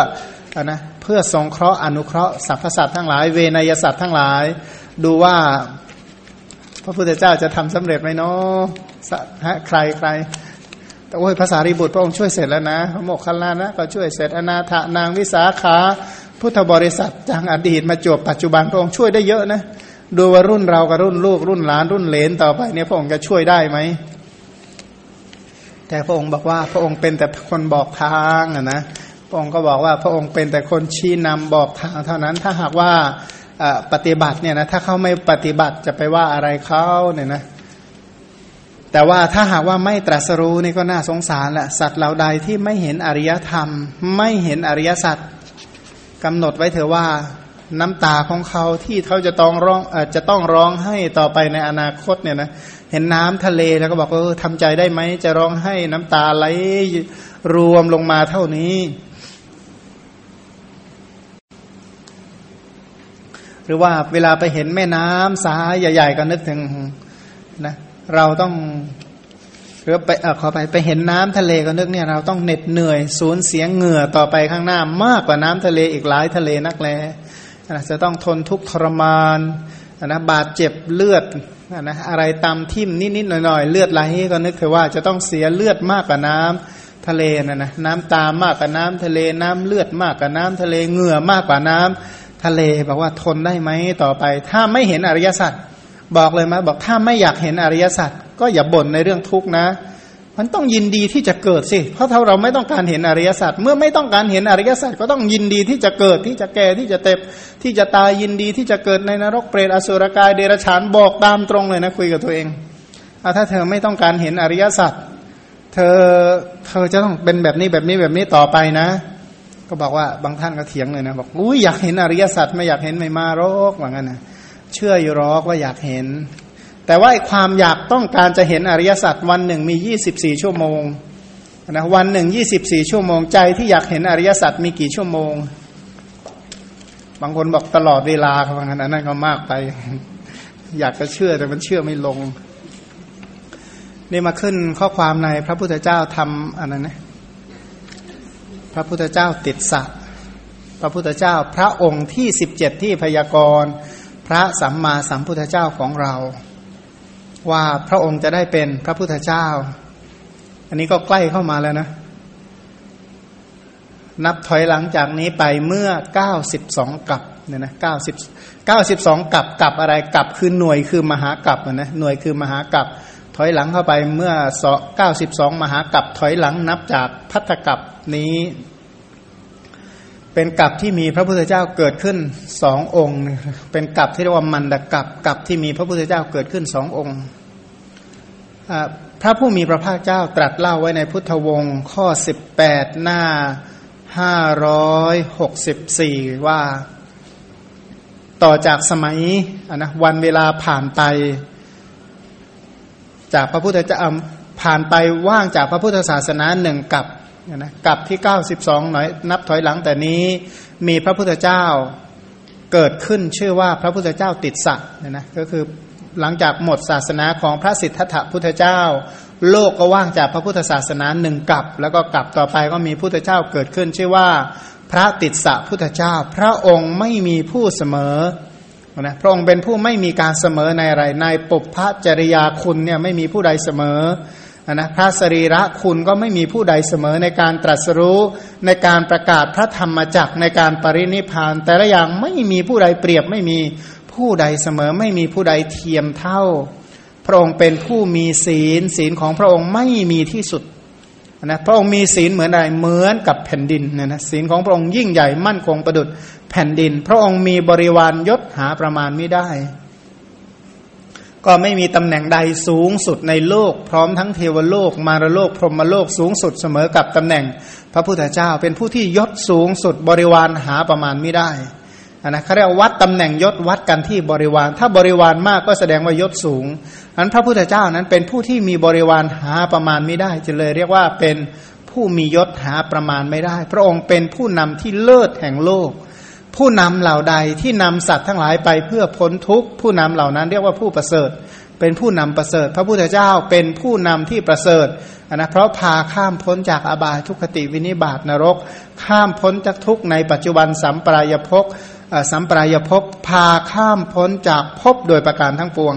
นะเพื่อทรงเคราะห์อนุเคราะห์สรรพสัตว์ทั้งหลาย เวนยสัตว์ทั้งหลาย ดูว่า พระพุทธเจ้าจะทำสำเร็จไหมเนาะฮะใครใครแต่โอ้ยภาษารีบุตรพระองค์ช่วยเสร็จแล้วนะพระโมกขันลานะก็ช่วยเสร็จอนาถนางวิสาขา พุทธบริษัทจากอดีตมาจบปัจจุบันพระองค์ช่วยได้เยอะนะดูว่ารุ่นเรากับรุ่นลูกรุ่นหลานรุ่นเลนต่อไปเนี่ยพระองค์จะช่วยได้ไหมแต่พระองค์บอกว่าพระองค์เป็นแต่คนบอกทางอะนะพระองค์ก็บอกว่าพระองค์เป็นแต่คนชี้นำบอกทางเท่านั้นถ้าหากว่าปฏิบัติเนี่ยนะถ้าเขาไม่ปฏิบัติจะไปว่าอะไรเขาเนี่ยนะแต่ว่าถ้าหากว่าไม่ตรัสรู้นี่ก็น่าสงสารแหละสัตว์เหล่าใดที่ไม่เห็นอริยธรรม ไม่เห็นอริยสัจ กำหนดไว้เถอะว่าน้ำตาของเขาที่เขาจะต้องร้องอจจะต้องร้องให้ต่อไปในอนาคตเนี่ยนะเห็นน้ำทะเลแล้วก็บอกเออทำใจได้ไหมจะร้องให้น้ำตาไหลรวมลงมาเท่านี้ หรือว่าเวลาไปเห็นแม่น้ำสายใหญ่ ๆ ก็นึกถึงนะเราต้อง หรือไปอขอไปไปเห็นน้ำทะเลก็นึกเนี่ยเราต้องเหน็ดเหนื่อยสูญเสียเหงื่อต่อไปข้างหน้ามากกว่าน้ำทะเลอีกหลายทะเลนักแลจะต้องทนทุกข์ทรมานนะบาดเจ็บเลือดนะอะไรตามทิ่มนิดๆหน่อยๆเลือดไหลก็นึกถึงว่าจะต้องเสียเลือดมากกว่าน้ำทะเลนะนะน้ำตามากกว่าน้ำทะเลน้ำเลือดมากกว่าน้ำทะเลเหงื่อมากกว่าน้ำทะเลบอกว่าทนได้ไหมต่อไป ถ้าไม่เห็นอริยสัจ บอกเลยมาบอกถ้าไม่อยากเห็นอริยสัจก็อย่าบ่นในเรื่องทุกข์นะ มันต้องยินดีที่จะเกิดสิ เพราะถ้าเราไม่ต้องการเห็นอริยสัจเมื่อไม่ต้องการเห็นอริยสัจก็ต้องยินดีที่จะเกิดที่จะแก่ที่จะเต็บที่จะตายยินดีที่จะเกิดในนรกเปรตอสุรกายเดรัจฉานบอกตามตรงเลยนะคุยกับตัวเองเอาถ้าเธอไม่ต้องการเห็นอริยสัจเธอเธอจะต้องเป็นแบบนี้แบบนี้แบบนี้ต่อไปนะ ก็บอกว่าบางท่านก็เถียงเลยนะบอกอุ้ยอยากเห็นอริยสัจไม่อยากเห็นไม่มาโรคว่างั้นนะ เชื่ออยู่รอกว่าอยากเห็น แต่ว่าความอยากต้องการจะเห็นอริยสัจวันหนึ่งมียี่สิบสี่ชั่วโมงนะวันหนึ่งยี่สิบสี่ชั่วโมงใจที่อยากเห็นอริยสัจมีกี่ชั่วโมง บางคนบอกตลอดเวลาครับงั้นนั่นก็มากไป อยากจะเชื่อแต่มันเชื่อไม่ลง นี่มาขึ้นข้อความในพระพุทธเจ้าทำอันนั้นนะพระพุทธเจ้าติดสัตพระพุทธเจ้าพระองค์ที่สิบเจ็ดที่พยากรณ์ ระสัมมาสัมพุทธเจ้าของเรา ว่าพระองค์จะได้เป็นพระพุทธเจ้า อันนี้ก็ใกล้เข้ามาแล้วนะ นับถอยหลังจากนี้ไปเมื่อเก้าสิบสองกับเนี่ยนะเก้าสิบเก้าสิบสองกับกับอะไรกับคือหน่วยคือมหากับนะหน่วยคือมหากับถอยหลังเข้าไปเมื่อเก้าสิบสองมหากับถอยหลังนับจากพัทธกับนี้ เป็นกับที่มีพระพุทธเจ้าเกิดขึ้นสององค์ เป็นกับที่เรียกว่ามันดกับกับที่มีพระพุทธเจ้าเกิดขึ้นสององค์พระผู้มีพระภาคเจ้าตรัสเล่าไว้ในพุทธวงศ์ข้อสิบแปดหน้าห้าร้อยหกสิบสี่ว่า ต่อจากสมัยนะวันเวลาผ่านไป จากพระพุทธเจ้าผ่านไปว่างจากพระพุทธศาสนาหนึ่งกับ นะกับที่เก้าสิบสองหน่อยนับถอยหลังแต่นี้มีพระพุทธเจ้าเกิดขึ้นชื่อว่าพระพุทธเจ้าติดสัตเนี่ยนะก็คือหลังจากหมดศาสนาของพระสิทธัตถพุทธเจ้า โลกก็ว่างจากพระพุทธศาสนาหนึ่งกับ แล้วก็กลับต่อไปก็มีพุทธเจ้าเกิดขึ้น ชื่อว่าพระติดสะพุทธเจ้า พระองค์ไม่มีผู้เสมอนะพระองค์เป็นผู้ไม่มีการเสมอในอะไรในปุพพจริยาคุณเนี่ยไม่มีผู้ใดเสมอ นะพระสรีระคุณก็ไม่มีผู้ใดเสมอในการตรัสรู้ในการประกาศพระธรรมจักในการปรินิพาน แต่ละอย่างไม่มีผู้ใดเปรียบไม่มีผู้ใดเสมอไม่มีผู้ใดเทียมเท่า พระองค์เป็นผู้มีศีลศีลของพระองค์ไม่มีที่สุดนะพระองค์มีศีลเหมือนอะไรเหมือนกับแผ่นดินนะนะศีลของพระองค์ยิ่งใหญ่มั่นคงประดุดแผ่นดิน พระองค์มีบริวารยศหาประมาณไม่ได้ ก็ไม่มีตำแหน่งใดสูงสุดในโลก พร้อมทั้งเทวโลก มารโลก พรหมโลกสูงสุดเสมอกับตำแหน่ง พระพุทธเจ้าเป็นผู้ที่ยศสูงสุดบริวารหาประมาณไม่ได้นะเขาเรียกวัดตำแหน่งยศวัดกันที่บริวาร ถ้าบริวารมากก็แสดงว่ายศสูงอันพระพุทธเจ้านั้นเป็นผู้ที่มีบริวารหาประมาณไม่ได้จะเลยเรียกว่าเป็นผู้มียศหาประมาณไม่ได้ พระองค์เป็นผู้นำที่เลิศแห่งโลก ผู้นำเหล่าใดที่นำสัตว์ทั้งหลายไปเพื่อพ้นทุกข์ผู้นำเหล่านั้นเรียกว่าผู้ประเสริฐ เป็นผู้นำประเสริฐ พระพุทธเจ้าเป็นผู้นำที่ประเสริฐนะเพราะพาข้ามพ้นจากอบายทุกขติวินิบาตนรก ข้ามพ้นจากทุกข์ในปัจจุบันสัมปรายภพสัมปรายภพพาข้ามพ้นจากภพโดยประการทั้งปวง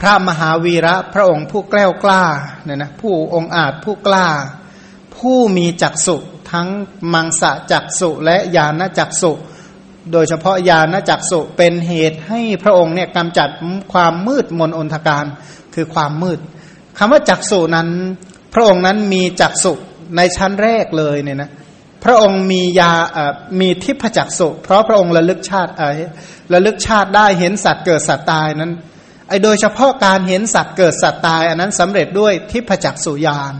พระมหาวีระพระองค์ผู้แกล้วกล้าเนี่ยนะผู้องอาจผู้กล้า ผู้มีจักสุ ทั้งมังสะจักสุและญาณจักสุ โดยเฉพาะญาณจักสุเป็นเหตุให้พระองค์เนี่ยกำจัดความมืดมนอนทการคือความมืดคำว่าจักสุนั้น พระองค์นั้นมีจักสุในชั้นแรกเลยเนี่ยนะพระองค์มียามีทิพจักสุเพราะพระองค์ระลึกชาติระลึกชาติได้เห็นสัตว์เกิดสัตว์ตายนั้นไอโดยเฉพาะการเห็นสัตว์เกิดสัตว์ตาย อันนั้นสำเร็จด้วยทิพจักสุญาณ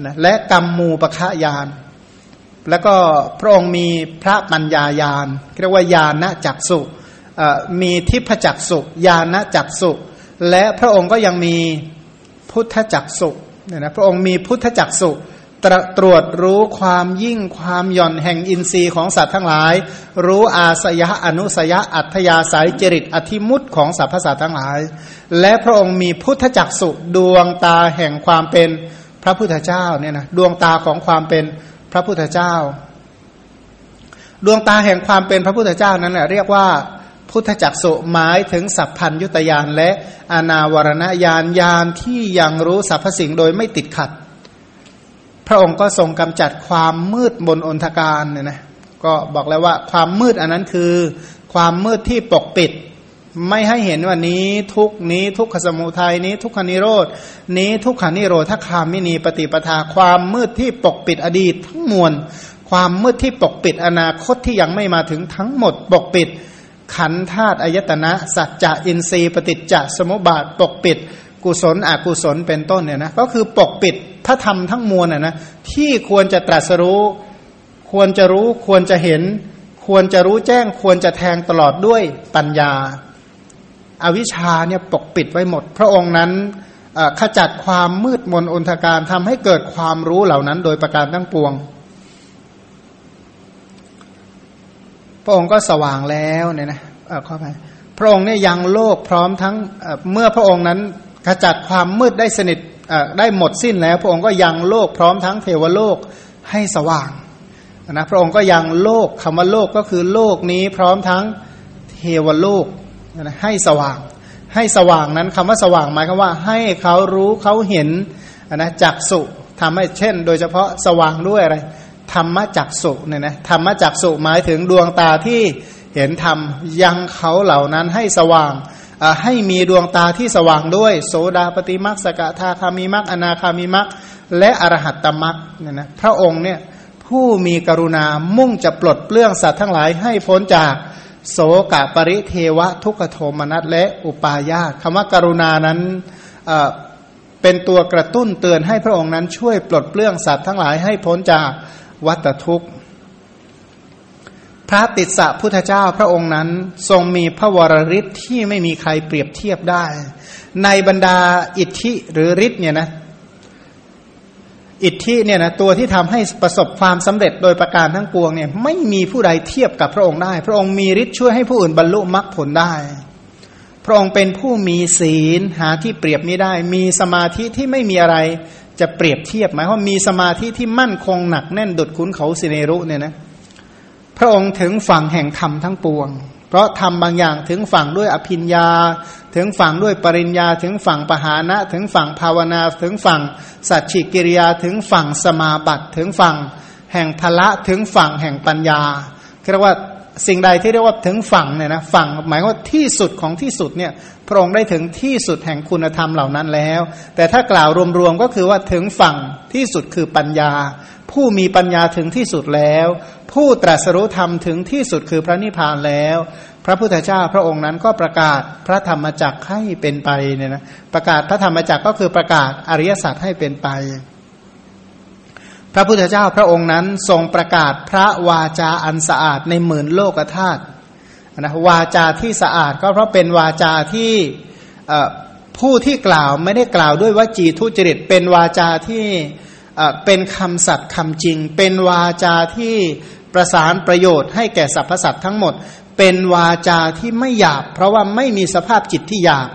นะและกรรมมูปะคะญาณ แล้วก็พระองค์มีพระปัญญายานเรียกว่าญาณจักสุมีทิพจักสุญาณจักสุและพระองค์ก็ยังมีพุทธจักสุเนี่ยนะพระองค์มีพุทธจักสุตรตรวจรู้ความยิ่งความหย่อนแห่งอินทรีย์ของสัตว์ทั้งหลาย รู้อาสยะอนุสยะอัธยาสายจริตอธิมุตของสรรพสัตว์ทั้งหลาย และพระองค์มีพุทธจักสุดวงตาแห่งความเป็นพระพุทธเจ้าเนี่ยนะดวงตาของความเป็น พระพุทธเจ้า ดวงตาแห่งความเป็นพระพุทธเจ้านั้นแหละเรียกว่าพุทธจักสุหมายถึงสัพพัญยุตยานและอนาวรณญาณญาณที่ยังรู้สรรพสิ่งโดยไม่ติดขัด พระองค์ก็ทรงกำจัดความมืดบนอนทการเนี่ยนะก็บอกแล้วว่าความมืดอันนั้นคือ ความมืดที่ปกปิด ไม่ให้เห็นว่านี้ทุกนี้ทุกขสมุทัยนี้ทุกขานิโรดนี้ทุกขานิโรธคามินีปฏิปทาความมืดที่ปกปิดอดีตทั้งมวล ความมืดที่ปกปิดอนาคตที่ยังไม่มาถึงทั้งหมดปกปิด ขันธาตุอายตนะ สัจจะอินทรีย์ปฏิจจสมุปบาทปกปิด กุศลอกุศลเป็นต้นเนี่ยนะก็คือปกปิดพระธรรมทั้งมวลน่ะนะที่ควรจะตรัสรู้ ควรจะรู้ควรจะเห็น ควรจะรู้แจ้งควรจะแทงตลอดด้วยปัญญา อวิชชาเนี่ยปกปิดไว้หมด พระองค์นั้นขจัดความมืดมนอนทการทำให้เกิดความรู้เหล่านั้น โดยประการทั้งปวง พระองค์ก็สว่างแล้วเนี่ยนะเข้าไปพระองค์เนี่ยยังโลกพร้อมทั้งเมื่อพระองค์นั้นขจัดความมืดได้สนิทได้หมดสิ้นแล้ว พระองค์ก็ยังโลกพร้อมทั้งเทวโลกให้สว่างนะพระองค์ก็ยังโลกคำว่าโลกก็คือโลกนี้พร้อมทั้งเทวโลก ให้สว่าง ให้สว่างนั้นคำว่าสว่างหมายความว่าให้เขารู้เขาเห็นนะจักสุทำให้เช่น โดยเฉพาะสว่างด้วยอะไรธรรมจักสุเนี่ยนะธรรมจักสุหมายถึงดวงตาที่เห็นธรรมยังเขาเหล่านั้นให้สว่างให้มีดวงตาที่สว่างด้วย โสดาปฏิมักสกทาคามิมักอนาคามิมักและอรหัตตมักเนี่ยนะพระองค์เนี่ยผู้มีกรุณามุ่งจะปลดเปลื้องสัตว์ทั้งหลายให้พ้นจาก โสกปริเทวะทุกโทมนัสและอุปาญาตคำว่ากรุณานั้นเป็นตัวกระตุ้นเตือนให้พระองค์นั้นช่วยปลดเปลื้องสัตว์ทั้งหลายให้พ้นจากวัตทุกข์ พระติสสะพุทธเจ้าพระองค์นั้นทรงมีพระวรฤทธิ์ที่ไม่มีใครเปรียบเทียบได้ ในบรรดาอิทธิหรือฤทธิ์เนี่ยนะ อิทธิเนี่ยนะตัวที่ทำให้ประสบความสำเร็จโดยประการทั้งปวงเนี่ยไม่มีผู้ใดเทียบกับพระองค์ได้ พระองค์มีฤทธิ์ช่วยให้ผู้อื่นบรรลุมรรคผลได้ พระองค์เป็นผู้มีศีลหาที่เปรียบไม่ได้ มีสมาธิที่ไม่มีอะไรจะเปรียบเทียบหมายว่ามีสมาธิที่มั่นคงหนักแน่นดุดขุนเขาสิเนรุเนี่ยนะพระองค์ถึงฝั่งแห่งธรรมทั้งปวง เพราะทำบางอย่างถึงฝั่งด้วยอภิญญา ถึงฝั่งด้วยปริญญา ถึงฝั่งปหานะ ถึงฝั่งภาวนา ถึงฝั่งสัจฉิกิริยา ถึงฝั่งสมาบัติ ถึงฝั่งแห่งพละ ถึงฝั่งแห่งปัญญาเรียกว่า สิ่งใดที่เรียกว่าถึงฝั่งเนี่ยนะฝั่งหมายว่าที่สุดของที่สุดเนี่ยพระองค์ได้ถึงที่สุดแห่งคุณธรรมเหล่านั้นแล้ว แต่ถ้ากล่าวรวมๆก็คือว่าถึงฝั่งที่สุดคือปัญญา ผู้มีปัญญาถึงที่สุดแล้ว ผู้ตรัสรู้ธรรมถึงที่สุดคือพระนิพพานแล้ว พระพุทธเจ้าพระองค์นั้นก็ประกาศพระธรรมจักรให้เป็นไปเนี่ยนะประกาศพระธรรมจักรก็คือประกาศอริยสัจให้เป็นไป พระพุทธเจ้าพระองค์นั้นทรงประกาศพระวาจาอันสะอาดในหมื่นโลกธาตุนะวาจาที่สะอาดก็เพราะเป็นวาจาที่ผู้ที่กล่าวไม่ได้กล่าวด้วยวจีทุจริต เป็นวาจาที่เป็นคำสัตย์คำจริง เป็นวาจาที่ประสานประโยชน์ให้แก่สรรพสัตว์ทั้งหมด เป็นวาจาที่ไม่หยาบ เพราะว่าไม่มีสภาพจิตที่หยาบ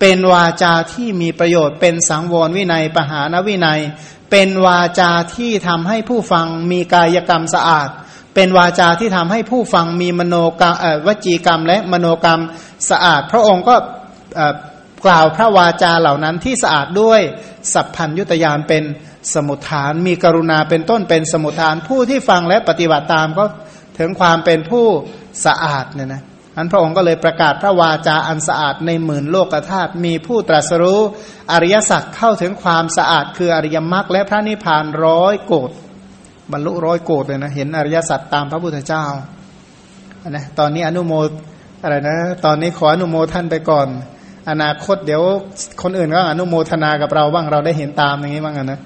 เป็นวาจาที่มีประโยชน์ เป็นสังวรวินัยปหานวินัย เป็นวาจาที่ทำให้ผู้ฟังมีกายกรรมสะอาด เป็นวาจาที่ทำให้ผู้ฟังมีมโนกรรมวจีกรรม และมโนกรรมสะอาด พระองค์ก็กล่าวพระวาจาเหล่านั้นที่สะอาดด้วยสัพพัญยุตยานเป็นสมุทฐาน มีกรุณาเป็นต้นเป็นสมุทฐานผู้ที่ฟังและปฏิบัติตามก็ถึงความเป็นผู้สะอาดเนี่ยนะ อันพระองค์ก็เลยประกาศพระวาจาอันสะอาดในหมื่นโลกธาตุมีผู้ตรัสรู้อริยสัจเข้าถึงความสะอาด คืออริยมรรคและพระนิพพานร้อยโกดบรรลุร้อยโกดเลยนะเห็นอริยสัจตามพระพุทธเจ้านะตอนนี้อนุโมอะไรนะ ตอนนี้ขออนุโมท่านไปก่อน อนาคตเดี๋ยวคนอื่นก็อนุโมทนากับเราบ้างเราได้เห็นตามอย่างนี้บ้างนะ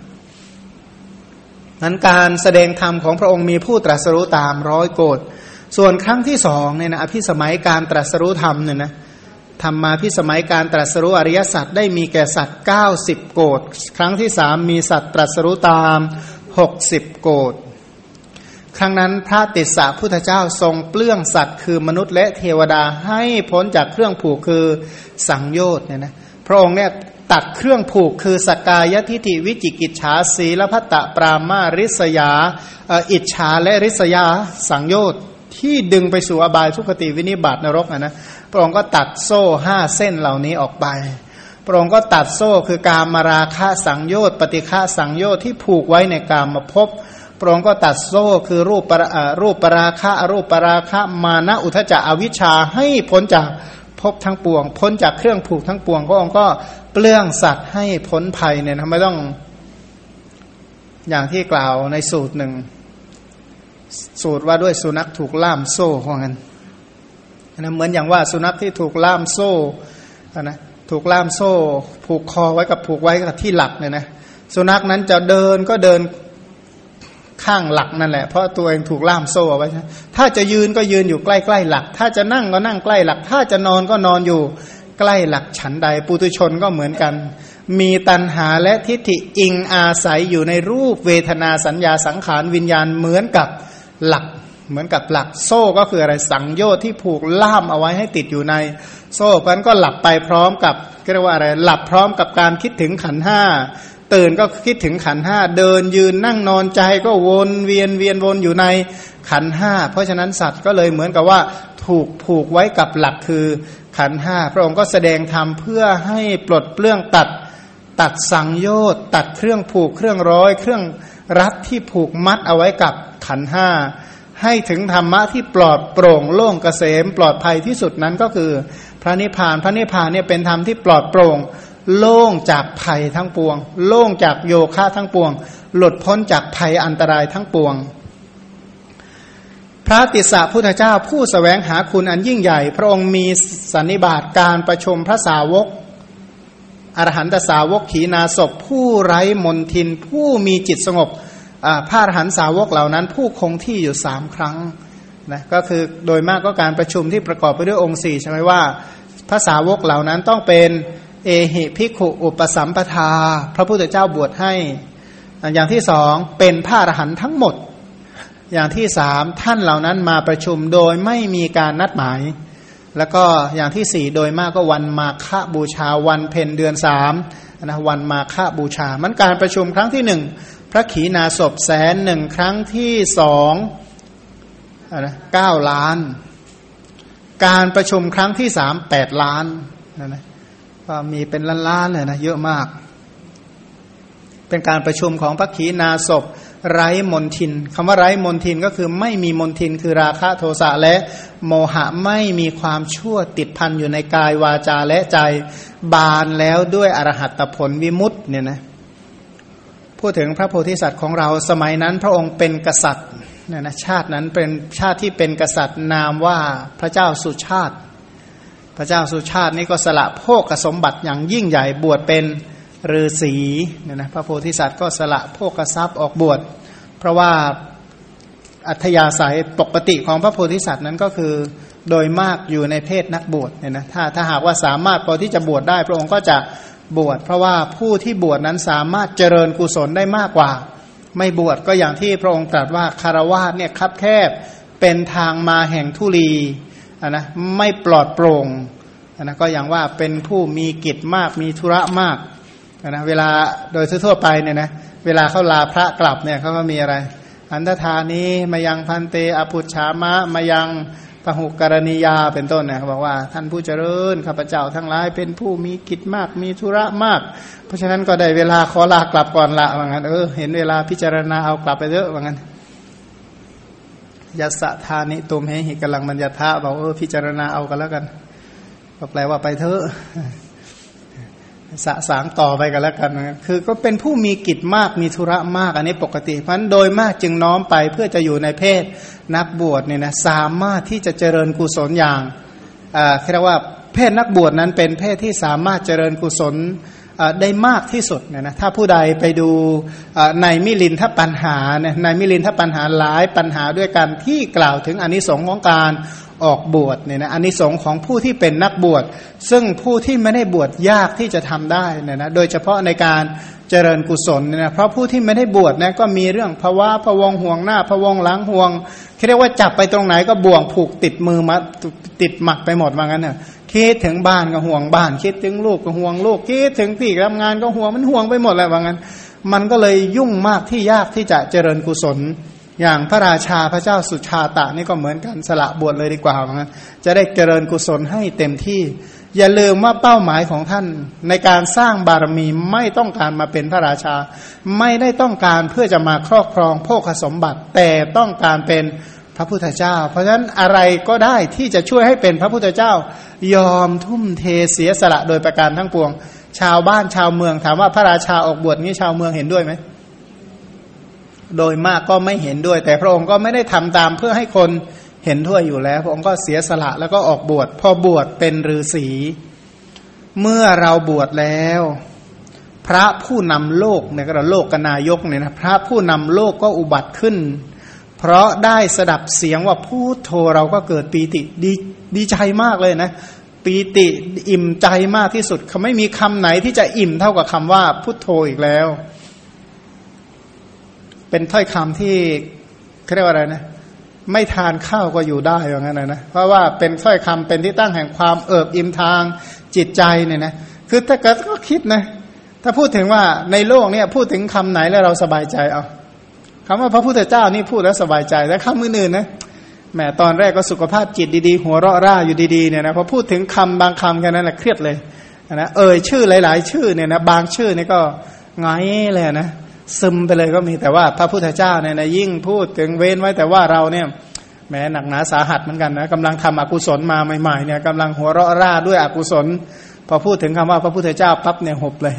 นั้นการแสดงธรรมของพระองค์มีผู้ตรัสรู้ตามร้อยโกด ส่วนครั้งที่สองเนี่ยนะอภิสมัยการตรัสรู้ธรรมเนี่ยนะธรรมาพิสมัยการตรัสรู้อริยสัจได้มีแก่สัตว์90 โกดครั้งที่สามมีสัตว์ตรัสรู้ตาม 60 โกดครั้งนั้นพระติสสะพุทธเจ้าทรงเปลื้องสัตว์คือมนุษย์และเทวดาให้พ้นจากเครื่องผูกคือสังโยชน์เนี่ยนะพระองค์เนี่ยตัดเครื่องผูกคือสกายทิฐิวิจิกิจฉาสีลพัตตปรามาริษยาอิจฉาและริษยาสังโยชน์ ที่ดึงไปสู่อบายทุกขติวินิบาตนรกนะนะพระองค์ก็ตัดโซ่ห้าเส้นเหล่านี้ออกไป พระองค์ก็ตัดโซ่คือการมาราคะสังโยชน์ปฏิฆาสังโยชน์ที่ผูกไว้ในการมาพบพระองค์ก็ตัดโซ่คือรูปปรรูปปราคะรูปปราคะมานะอุทจจะอวิชชาให้พ้นจากพบทั้งปวง พ้นจากเครื่องผูกทั้งปวงพระองค์ก็เปลื้องสัตว์ให้พ้นภัยเนี่ยทำไมต้องอย่างที่กล่าวในสูตรหนึ่ง สูตรว่าด้วยสุนัขถูกล่ามโซ่ของกันนะเหมือนอย่างว่าสุนัขที่ถูกล่ามโซ่นะถูกล่ามโซ่ ผูกคอไว้กับผูกไว้กับที่หลักเนี่ยนะสุนัขนั้นจะเดินก็เดินข้างหลักนั่นแหละ เพราะตัวเองถูกล่ามโซ่เอาไว้ถ้าจะยืนก็ยืนอยู่ใกล้ๆหลัก ถ้าจะนั่งก็นั่งใกล้หลัก ถ้าจะนอนก็นอนอยู่ใกล้หลักฉันใด ปุตุชนก็เหมือนกัน มีตัณหาและทิฏฐิอิงอาศัยอยู่ในรูปเวทนาสัญญาสังขารวิญญาณเหมือนกับ หลักเหมือนกับหลักโซ่ก็คืออะไรสังโยชน์ที่ผูกล่ามเอาไว้ให้ติดอยู่ใน โซ่เพราะนั้นก็หลับไปพร้อมกับเรียกว่าอะไรหลับพร้อมกับการคิดถึงขันห้าตื่นก็คิดถึงขันห้าเดินยืนนั่งนอนใจก็วนเวียนเวียนวนอยู่ในขันห้าเพราะฉะนั้นสัตว์ก็เลยเหมือนกับว่าถูกผูกไว้กับหลักคือขันห้าพระองค์ก็แสดงธรรมเพื่อให้ปลดเปลื้องตัด ตัดสังโยชน์ตัดเครื่องผูกเครื่องร้อยเครื่อง รัดที่ผูกมัดเอาไว้กับขันห้าให้ถึงธรรมะที่ปลอดโปร่งโล่งเกษมปลอดภัยที่สุดนั้นก็คือ พระนิพพานพระนิพพานเนี่ยเป็นธรรมที่ปลอดโปร่ง โล่งจากภัยทั้งปวง โล่งจากโยคะทั้งปวง หลุดพ้นจากภัยอันตรายทั้งปวง พระติสสะพุทธเจ้าผู้สแสวงหาคุณอันยิ่งใหญ่ พระองค์มีสันนิบาตการประชมพระสาวก อรหันตสาวกขีนาศพผู้ไร้มนทิน ผู้มีจิตสงบพระอรหันตสาวกเหล่านั้น ผู้คงที่อยู่สามครั้งนะก็คือโดยมากก็การประชุมที่ประกอบไปด้วยองค์สี่ใช่ไหมว่าพระสาวกเหล่านั้นต้องเป็นเอหิพิขุอุปสัมปทา พระพุทธเจ้าบวชให้ อย่างที่สองเป็นพระอรหันต์ทั้งหมด อย่างที่สามท่านเหล่านั้นมาประชุมโดยไม่มีการนัดหมาย แล้วก็อย่างที่สี่โดยมากก็วันมาฆบูชาวันเพ็ญเดือนสามนะวันมาฆบูชา มันการประชุมครั้งที่หนึ่งพระขีณาสพแสนหนึ่งครั้งที่สองนะเก้าล้าน การประชุมครั้งที่สามแปดล้านนะก็มีเป็นล้านๆเลยนะเยอะมาก เป็นการประชุมของพระขีณาศพ ไร้มนทินคำว่าไร้มนทินก็คือไม่มีมนทินคือราคะโทสะและโมหะไม่มีความชั่วติดพันอยู่ในกายวาจาและใจบานแล้วด้วยอรหัตผลวิมุตต์เนี่ยนะพูดถึงพระโพธิสัตว์ของเราสมัยนั้นพระองค์เป็นกษัตริย์เนี่ยนะชาตินั้นเป็นชาติที่เป็นกษัตริย์นามว่าพระเจ้าสุชาติ พระเจ้าสุชาตินี่ก็สละโภกสมบัติอย่างยิ่งใหญ่บวชเป็น ฤาษีเนี่ยนะพระโพธิสัตว์ก็สละโภกทรัพย์ออกบวช เพราะว่าอัธยาศัยปกติของพระโพธิสัตว์นั้นก็คือโดยมากอยู่ในเพศนักบวชเนี่ยนะถ้าถ้าหากว่าสามารถพอที่จะบวชได้ พระองค์ก็จะบวช เพราะว่าผู้ที่บวชนั้นสามารถเจริญกุศลได้มากกว่า ไม่บวชก็อย่างที่พระองค์ตรัสว่าคารวะเนี่ยคับแคบเป็นทางมาแห่งทุลีนะไม่ปลอดโปร่งนะก็อย่างว่าเป็นผู้มีกิจมากมีธุระมาก นะเวลาโดยทั่วไปเนี่ยนะเวลาเขาลาพระกลับเนี่ยเขาก็มีอะไร อันตธานี้มายังพันเตอภุชามะมายังพหุกรณียาเป็นต้นเนี่ยเขาบอกว่าท่านผู้เจริญข้าพเจ้าทั้งหลายเป็นผู้มีกิจมากมีธุระมาก เพราะฉะนั้นก็ได้เวลาขอลากลับก่อนละว่างั้นเออเห็นเวลาพิจารณาเอากลับไปเยอะว่างั้นยัสธานิตุมเหหิกำลังบัญญัติบอกเออพิจารณาเอากันแล้วกันก็แปลว่าไปเถอะ สะสางต่อไปกันแล้วกันคือก็เป็นผู้มีกิจมากมีธุระมากอันนี้ปกติเพราะนั้นโดยมากจึงน้อมไปเพื่อจะอยู่ในเพศนักบวชเนี่ยนะสามารถที่จะเจริญกุศลอย่างอ่าเรียกว่าเพศนักบวชนั้นเป็นเพศที่สามารถเจริญกุศล ได้มากที่สุดเนี่ยนะถ้าผู้ใดไปดูในมิลินทปัญหาเนี่ยในมิลินทปัญหาหลายปัญหาด้วยกันที่กล่าวถึงอนนิสงส์ของการออกบวชเนี่ยนะอนนิสงส์ของผู้ที่เป็นนักบวช ซึ่งผู้ที่ไม่ได้บวชยากที่จะทำได้เนี่ยนะโดยเฉพาะในการเจริญกุศลเนี่ยนะเพราะผู้ที่ไม่ได้บวชนะก็มีเรื่องภาวะพวงห่วงหน้าพวงหลังห่วงเรียกว่าจับไปตรงไหนก็บ่วงผูกติดมือมาติดหมักไปหมดว่างั้นเนี่ย คิดถึงบ้านก็ห่วงบ้าน คิดถึงลูกก็ห่วงลูกคิดถึงที่ทำงานก็ห่วงมันห่วงไปหมดเลยว่างั้น มันก็เลยยุ่งมากที่ยากที่จะเจริญกุศล อย่างพระราชาพระเจ้าสุชาตะนี่ก็เหมือนกันสละบวชเลยดีกว่าว่างั้นจะได้เจริญกุศลให้เต็มที่ อย่าลืมว่าเป้าหมายของท่าน ในการสร้างบารมีไม่ต้องการมาเป็นพระราชา ไม่ได้ต้องการเพื่อจะมาครอบครองโภคสมบัติแต่ต้องการเป็น พระพุทธเจ้า เพราะฉะนั้นอะไรก็ได้ที่จะช่วยให้เป็นพระพุทธเจ้า ยอมทุ่มเทเสียสละโดยประการทั้งปวง ชาวบ้านชาวเมืองถามว่าพระราชาออกบวชนี้ชาวเมืองเห็นด้วยไหมโดยมากก็ไม่เห็นด้วย แต่พระองค์ก็ไม่ได้ทำตามเพื่อให้คนเห็นด้วยอยู่แล้ว พระองค์ก็เสียสละแล้วก็ออกบวชพอบวชเป็นฤาษีเมื่อเราบวชแล้ว พระผู้นำโลกเนี่ยก็โลกกนายกเนี่ยนะพระผู้นำโลกก็อุบัติขึ้น เพราะได้สดับเสียงว่าพูดโทเราก็เกิดปีติดีดีใจมากเลยนะ ปีติอิ่มใจมากที่สุดเขาไม่มีคำไหนที่จะอิ่มเท่ากับคำว่าพุทโธอีกแล้ว เป็นถ้อยคำที่เรียกว่าอะไรนะ ไม่ทานข้าวก็อยู่ได้อย่างนั้นนะเพราะว่าเป็นถ้อยคำเป็นที่ตั้งแห่งความเอิบอิ่มทางจิตใจเนี่ยนะคือถ้าเกิดก็คิดนะ ถ้าพูดถึงว่าในโลกเนี่ยพูดถึงคำไหนแล้วเราสบายใจเอา คำว่าพระพุทธเจ้านี่พูดแล้วสบายใจแต่คำอื่นๆนะแหมตอนแรกก็สุขภาพจิตดีๆ หัวเราะร่าอยู่ดีๆเนี่ยนะพอพูดถึงคำบางคำแค่นั้นแหละเครียดเลยนะเอ่ยชื่อหลาย ๆ ชื่อเนี่ยนะบางชื่อนี่ก็ไงเลยนะซึมไปเลยก็มีแต่ว่าพระพุทธเจ้าเนี่ยนะยิ่งพูดถึงเว้นไว้แต่ว่าเราเนี่ยแม้หนักหนาสาหัสเหมือนกันนะกำลังทำอกุศลมาใหม่ๆเนี่ยกำลังหัวเราะร่าด้วยอกุศล พอพูดถึงคำว่าพระพุทธเจ้าปั๊บเนี่ยหบเลย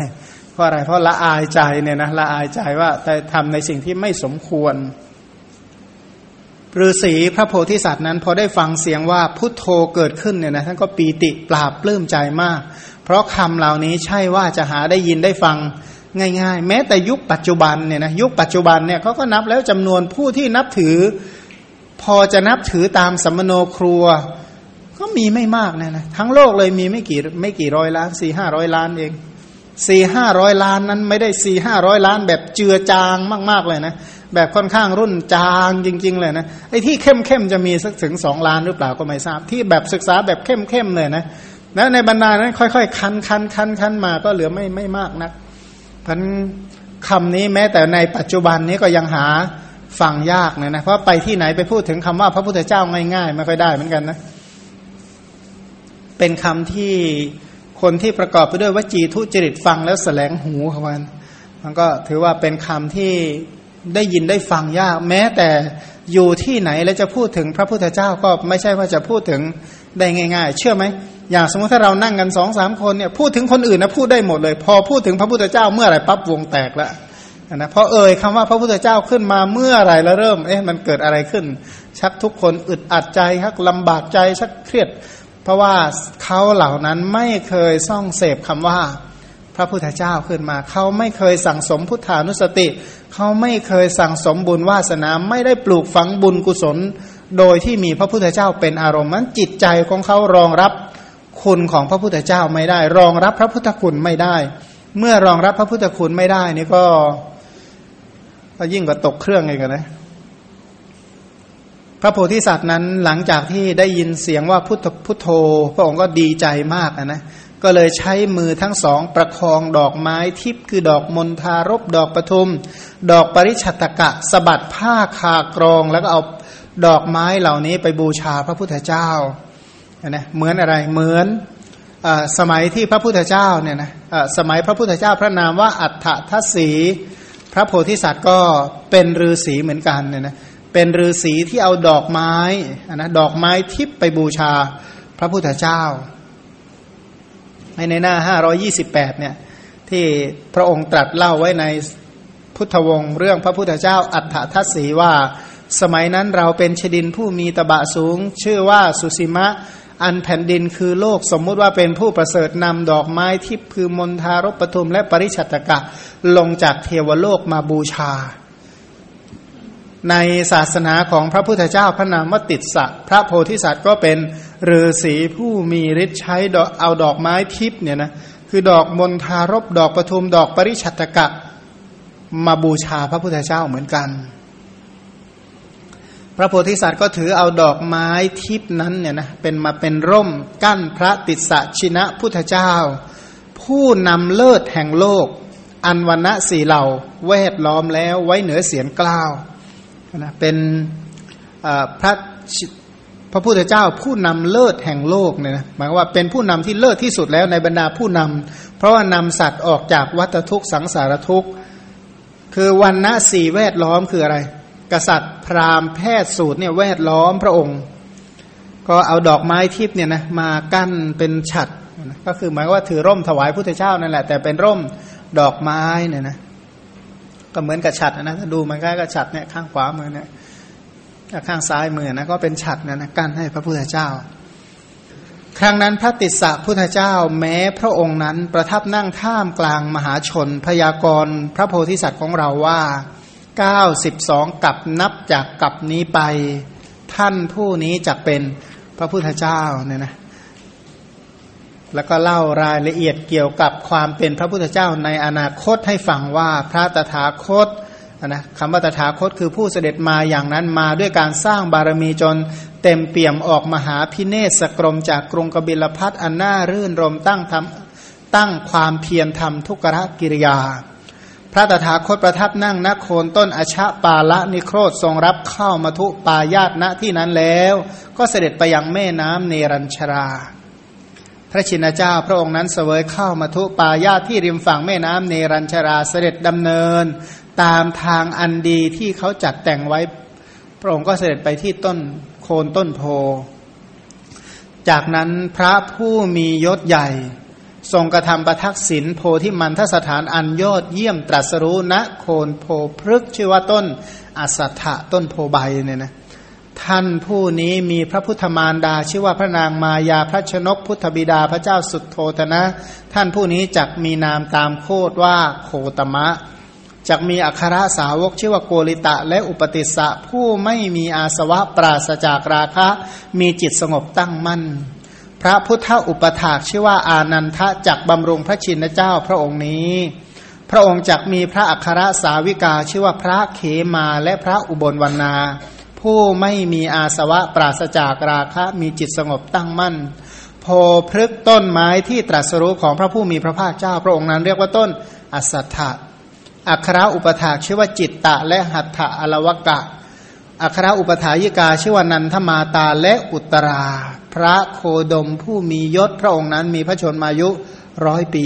เพราะอะไรเพราะละอายใจเนี่ยนะละอายใจว่าแต่ทำในสิ่งที่ไม่สมควรฤาษีพระโพธิสัตว์นั้น พอได้ฟังเสียงว่าพุทโธเกิดขึ้นเนี่ยนะท่านก็ปีติปราบปลื้มใจมาก เพราะคำเหล่านี้ใช่ว่าจะหาได้ยินได้ฟังง่าย ๆ แม้แต่ยุคปัจจุบันเนี่ยนะยุคปัจจุบันเนี่ยเขาก็นับแล้วจำนวนผู้ที่นับถือ พอจะนับถือตามสัมมโนครัว ก็มีไม่มากนะนะทั้งโลกเลยมีไม่กี่ไม่กี่ร้อยล้านสี่ห้าร้อยล้านเอง สี่ห้าร้อยล้านนั้นไม่ได้สี่ห้าร้อยล้านแบบเจือจางมาก ๆ เลยนะ แบบค่อนข้างรุ่นจางจริง ๆ เลยนะไอ้ที่เข้มเข้มจะมีสักถึงสองล้านหรือเปล่าก็ไม่ทราบ ที่แบบศึกษาแบบเข้มเข้มเลยนะแล้วในบรรดานั้นค่อย ๆ คันคันคันคันมาก็เหลือไม่ไม่มากนะพันคำนี้แม้แต่ในปัจจุบันนี้ก็ยังหาฟังยากเลยนะเพราะไปที่ไหนไปพูดถึงคำว่าพระพุทธเจ้าง่ายๆไม่ค่อยได้เหมือนกันนะเป็นคำที่ คนที่ประกอบไปด้วยวจีทุจริตฟังแล้วแสลงหูเขาวันมันก็ถือว่าเป็นคำที่ได้ยินได้ฟังยาก แม้แต่อยู่ที่ไหนแล้วจะพูดถึงพระพุทธเจ้าก็ไม่ใช่ว่าจะพูดถึงได้ง่าย ๆ เชื่อไหมอย่างสมมติถ้าเรานั่งกันสองสามคนเนี่ยพูดถึงคนอื่นนะพูดได้หมดเลย พอพูดถึงพระพุทธเจ้าเมื่อไหร่ปั๊บวงแตกแล้วนะพอเอ่ยคำว่าพระพุทธเจ้าขึ้นมาเมื่อไหร่แล้วเริ่มเอ๊ะมันเกิดอะไรขึ้น ชักทุกคนอึดอัดใจชักลำบากใจชักเครียด เพราะว่าเขาเหล่านั้นไม่เคยซ่องเสพคำว่าพระพุทธเจ้าขึ้นมา เขาไม่เคยสั่งสมพุทธานุสติ เขาไม่เคยสั่งสมบุญวาสนาไม่ได้ปลูกฝังบุญกุศล โดยที่มีพระพุทธเจ้าเป็นอารมณ์นั้นจิตใจของเขารองรับคุณของพระพุทธเจ้าไม่ได้ รองรับพระพุทธคุณไม่ได้ เมื่อรองรับพระพุทธคุณไม่ได้นี่ก็ก็ยิ่งกว่าตกเครื่องไงกันนะ พระโพธิสัตว์นั้นหลังจากที่ได้ยินเสียงว่าพุทธพุทโธ พระองค์ก็ดีใจมากนะก็เลยใช้มือทั้งสองประคองดอกไม้ทิพย์คือดอกมณฑารบดอกปทุม ดอกปริชัตกะสะบัดผ้าคากรองแล้วก็เอาดอกไม้เหล่านี้ไปบูชาพระพุทธเจ้านะเหมือนอะไรเหมือนอสมัยที่พระพุทธเจ้าเนี่ยนะสมัยพระพุทธเจ้าพระนามว่าอัฏฐทัศสี พระโพธิสัตว์ก็เป็นฤาษีเหมือนกันเนี่ยนะ เป็นฤาษีที่เอาดอกไม้นะดอกไม้ทิพไปบูชาพระพุทธเจ้าในหน้าห้ารอยี่สิบแปดเนี่ย ที่พระองค์ตรัสเล่าไว้ในพุทธวงศ์เรื่องพระพุทธเจ้าอัฏฐทัศสีว่า สมัยนั้นเราเป็นชดินผู้มีตบะสูง ชื่อว่าสุสิมะ อันแผ่นดินคือโลกสมมุติว่าเป็นผู้ประเสริฐนำดอกไม้ทิพคือมนทารปปทุมและปริชัตกะ ลงจากเทวโลกมาบูชา ในศาสนาของพระพุทธเจ้าพระนามวติดสะพระโพธิสัตว์ก็เป็นฤาษีผู้มีฤทธิ์ใช้เอาดอกไม้ทิพย์เนี่ยนะคือดอกมนทารบดอกปทุมดอกปริชัตกะ มาบูชาพระพุทธเจ้าเหมือนกัน พระโพธิสัตว์ก็ถือเอาดอกไม้ทิพนั้นเนี่ยนะเป็นมาเป็นร่มกั้นพระติสสะชินะพุทธเจ้า ผู้นำเลิศแห่งโลก อันวันณะสี่เหล่าเวทล้อมแล้วไว้เหนือเสียงกล้าว นะเป็นพระพระพุทธเจ้าผู้นำเลิศแห่งโลกเนี่ยนะหมายว่าเป็นผู้นำที่เลิศที่สุดแล้วในบรรดาผู้นำเพราะว่านำสัตว์ออกจากวัฏทุกข์สังสารทุกข์คือวันณะสี่แวดล้อมคืออะไร กษัตริย์พราหมณ์แพทย์สูตรเนี่ยแวดล้อมพระองค์ ก็เอาดอกไม้ทิพย์เนี่ยนะมากั้นเป็นฉัดก็คือหมายว่าถือร่มถวายพุทธเจ้านั่นแหละแต่เป็นร่มดอกไม้เนี่ยนะ ก็เหมือนกับฉัดนะถ้าดูมันก็กระฉัดเนี่ยข้างขวามือเนี่ยข้างซ้ายมือนะก็เป็นฉัดนะนะกั้นให้พระพุทธเจ้า ครั้งนั้นพระติสสะพุทธเจ้า แม้พระองค์นั้นประทับนั่งท่ามกลางมหาชนพยากรพระโพธิสัตว์ของเราว่า92กับนับจากกับนี้ไป ท่านผู้นี้จะเป็นพระพุทธเจ้าเนี่ยนะ แล้วก็เล่ารายละเอียดเกี่ยวกับความเป็นพระพุทธเจ้าในอนาคตให้ฟังว่าพระตถาคตนะคำว่าตถาคตคือผู้เสด็จมาอย่างนั้นมาด้วยการสร้างบารมีจนเต็มเปี่ยมออกมหาพิเนศกรมจากกรุงกบิลพัทอันน่ารื่นรมตั้งทำตั้งความเพียรทำทุกรกิริยา พระตถาคตประทับนั่งณโคนต้นอชะปาละนิโครธทรงรับเข้ามาทุปายาตณที่นั้นแล้ว ก็เสด็จไปยังแม่น้ำเนรัญชรา พระชินเจ้าพระองค์นั้นเสวยเข้ามาทุปายาตที่ริมฝั่งแม่น้ำเนรัญชราเสด็จดำเนิน ตามทางอันดีที่เขาจัดแต่งไว้ พระองค์ก็เสด็จไปที่ต้นโคนต้นโพ จากนั้นพระผู้มียศใหญ่ ทรงกระทำประทักษิณโพที่มันทสถานอันยอดเยี่ยมตรัสรู้ณโคนโพพฤกชื่อว่าต้นอสัตถะต้นโพใบเนี่ยนะ ท่านผู้นี้มีพระพุทธมารดา ชื่อว่าพระนางมายาพระชนกพุทธบิดาพระเจ้าสุดโทตนะ ท่านผู้นี้จักมีนามตามโคดว่าโคตมะจักมีอัครสาวกชื่อว่าโกริตะและอุปติสะผู้ไม่มีอาสวะปราศจากราคะ มีจิตสงบตั้งมั่น พระพุทธอุปถากชื่อว่าอานันทะจักบำรุงพระชินเจ้าพระองค์นี้ พระองค์จักมีพระอัครสาวิกาชื่อว่าพระเขมาและพระอุบลวรรณา ผู้ไม่มีอาสวะปราศจากราคะมีจิตสงบตั้งมั่น โพพฤกต้นไม้ที่ตรัสรู้ของพระผู้มีพระภาคเจ้า พระองค์นั้นเรียกว่าต้นอสัตถะอัคราอุปถาชื่อว่าจิตตะและหัตถะอลวกะ อัคราอุปถายิกาชื่อว่านันทมาตาและอุตรา พระโคดมผู้มียศพระองค์นั้นมีพระชนมายุร้อยปี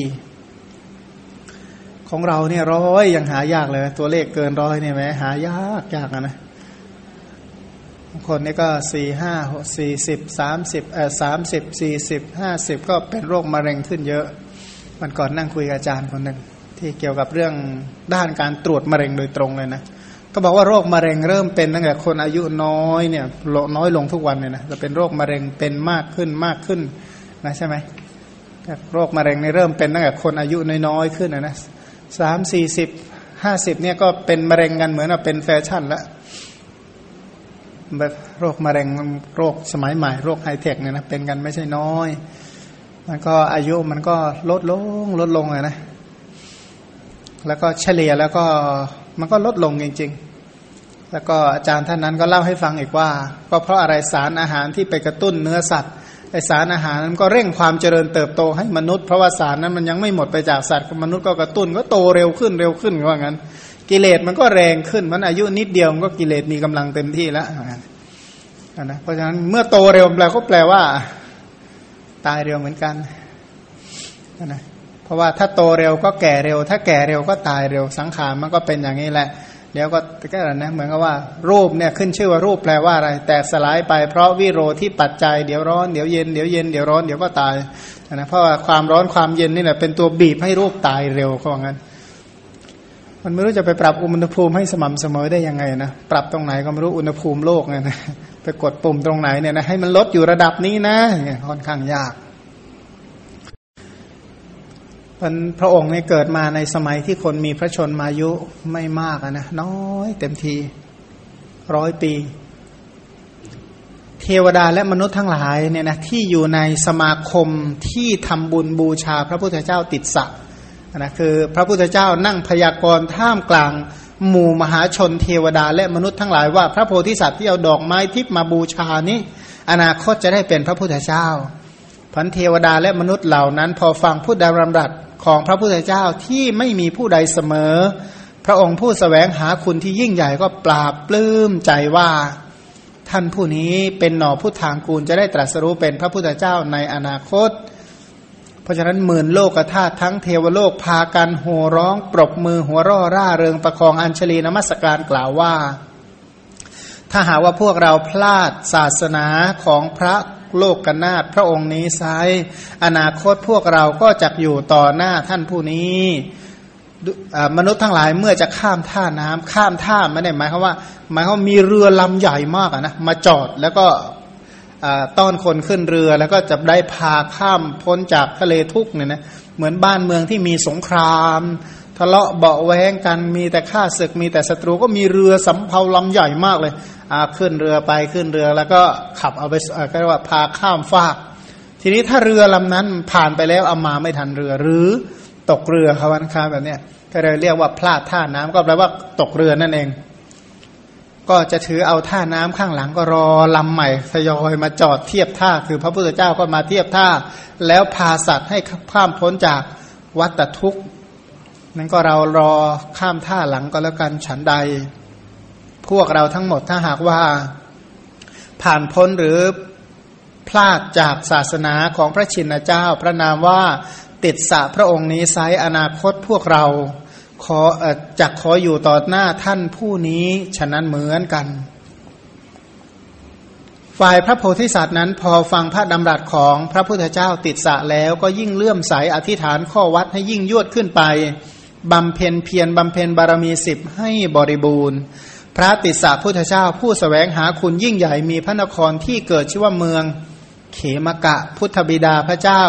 ของเราเนี่ยร้อยยังหายากเลย ตัวเลขเกินร้อยเนี่ยไหมหายากยากนะ คนนี้ก็สี่ห้าสี่สิบสามสิบเออสามสิบสี่สิบห้าสิบก็เป็นโรคมะเร็งขึ้นเยอะ มันก่อนนั่งคุยกับอาจารย์คนหนึ่งที่เกี่ยวกับเรื่องด้านการตรวจมะเร็งโดยตรงเลยนะก็บอกว่าโรคมะเร็งเริ่มเป็นตั้งแต่คนอายุน้อยเนี่ยน้อยลงทุกวันเลยนะจะเป็นโรคมะเร็งเป็นมากขึ้นมากขึ้นนะใช่ไหมโรคมะเร็งในเริ่มเป็นตั้งแต่คนอายุน้อยๆขึ้นนะสามสี่สิบห้าสิบเนี่ยก็เป็นมะเร็งกันเหมือนเป็นแฟชั่นละ โรคมะเร็งโรคสมัยใหม่โรคไฮเทคเนี่ยนะเป็นกันไม่ใช่น้อย มันก็อายุมันก็ลดลงลดลงเลยนะ แล้วก็เฉลี่ยแล้วก็มันก็ลดลงจริง ๆ แล้วก็อาจารย์ท่านนั้นก็เล่าให้ฟังอีกว่า ก็เพราะอะไรสารอาหารที่ไปกระตุ้นเนื้อสัตว์ไอสารอาหารนั้นก็เร่งความเจริญเติบโตให้มนุษย์เพราะว่าสารนั้นมันยังไม่หมดไปจากสัตว์มนุษย์ก็กระตุ้นก็โตเร็วขึ้นเร็วขึ้นว่างั้น กิเลสมันก็แรงขึ้น มันอายุนิดเดียวมันก็กิเลสมีกำลังเต็มที่แล้วนะเพราะฉะนั้นเมื่อโตเร็วแปลก็แปลว่า ตายเร็วเหมือนกันนะเพราะว่าถ้าโตเร็วก็แก่เร็ว ถ้าแก่เร็วก็ตายเร็วสังขารมันก็เป็นอย่างนี้แหละเดี๋ยวก็ก็นะเหมือนกับว่า รูปเนี่ยขึ้นชื่อว่ารูปแปลว่าอะไร แต่สลายไปเพราะวิโรที่ปัจจัยเดี๋ยวร้อนเดี๋ยวเย็นเดี๋ยวเย็นเดี๋ยวร้อนเดี๋ยวก็ตายนะเพราะว่าความร้อนความเย็นนี่แหละเป็นตัวบีบให้รูปตายเร็วเขาบอกงั้น มันไม่รู้จะไปปรับอุณหภูมิให้สม่ำเสมอได้ยังไงนะปรับตรงไหนก็ไม่รู้อุณหภูมิโลกไงนะไปกดปุ่มตรงไหนเนี่ยนะให้มันลดอยู่ระดับนี้นะเนี่ยค่อนข้างยากพระองค์เนี่ยเกิดมาในสมัยที่คนมีพระชนมายุไม่มากนะน้อยเต็มทีร้อยปี เทวดาและมนุษย์ทั้งหลายเนี่ยนะที่อยู่ในสมาคมที่ทำบุญบูชาพระพุทธเจ้าติดสะ นะคือพระพุทธเจ้านั่งพยากรณ์ท่ามกลาง หมู่มหาชนเทวดา และมนุษย์ทั้งหลายว่าพระโพธิสัตว์ที่เอาดอกไม้ทิพมาบูชานี้ อนาคตจะได้เป็นพระพุทธเจ้าพันเทวดาและมนุษย์เหล่านั้น พอฟังพูดดารำรัสของพระพุทธเจ้าที่ไม่มีผู้ใดเสมอ พระองค์ผู้สแสวงหาคุณที่ยิ่งใหญ่ก็ปราบปลื้มใจว่า ท่านผู้นี้เป็นหน่อผู้ทางกูลจะได้ตรัสรู้เป็นพระพุทธเจ้าในอนาคต เพราะฉะนั้นหมื่นโลกธาตุทั้งเทวโลกพากันโห่ร้อง ปรบมือหัวร่อร่าเริงประคองอัญชลีนมัสการกล่าวว่า ถ้าหาว่าพวกเราพลาดศาสนาของพระโลกกนาถพระองค์นี้ไซอนาคตพวกเราก็จะอยู่ต่อหน้าท่านผู้นี้มนุษย์ทั้งหลายเมื่อจะข้ามท่าน้ำข้ามท่าไม่ได้หมายความว่า หมายความมีเรือลำใหญ่มากนะมาจอดแล้วก็ ต้อนคนขึ้นเรือแล้วก็จะได้พาข้ามพ้นจากทะเลทุกเนี่ยนะเหมือนบ้านเมืองที่มีสงคราม ทะเลาะเบาแวงกันมีแต่ข้าศึกมีแต่ศัตรูก็มีเรือสำเภาลำใหญ่มากเลยขึ้นเรือไปขึ้นเรือแล้วก็ขับเอาไปก็เรียกว่าพาข้ามฟาก ทีนี้ถ้าเรือลำนั้นผ่านไปแล้วเอามาไม่ทันเรือหรือตกเรือคาวันคาแบบเนี้ยก็เลยเรียกว่าพลาดท่าน้ำก็แปลว่าตกเรือนั่นเอง ก็จะถือเอาท่าน้ำข้างหลังก็รอลำใหม่ทยอยมาจอดเทียบท่า คือพระพุทธเจ้าก็มาเทียบท่า แล้วพาสัตว์ให้ข้ามพ้นจากวัฏทุกข์นั้นก็เรารอข้ามท่าหลังก็แล้วกันฉันใด พวกเราทั้งหมดถ้าหากว่า ผ่านพ้นหรือพลาดจากศาสนาของพระชินเจ้า พระนามว่าติดสะพระองค์นี้ไซอนาคตพวกเรา ขอจักขออยู่ต่อหน้าท่านผู้นี้ฉะนั้นเหมือนกัน ฝ่ายพระโพธิสัตว์นั้นพอฟังพระดำรัสของพระพุทธเจ้าติดสะแล้วก็ยิ่งเลื่อมใสอธิษฐานข้อวัดให้ยิ่งยวดขึ้นไปบำเพ็ญเพียรบำเพ็ญบารมีสิบให้บริบูรณ์ พระติสสะพุทธเจ้าผู้สแสวงหาคุณยิ่งใหญ่มีพระนครที่เกิดชื่อว่าเมือง เขมกะพุทธบิดาพระเจ้า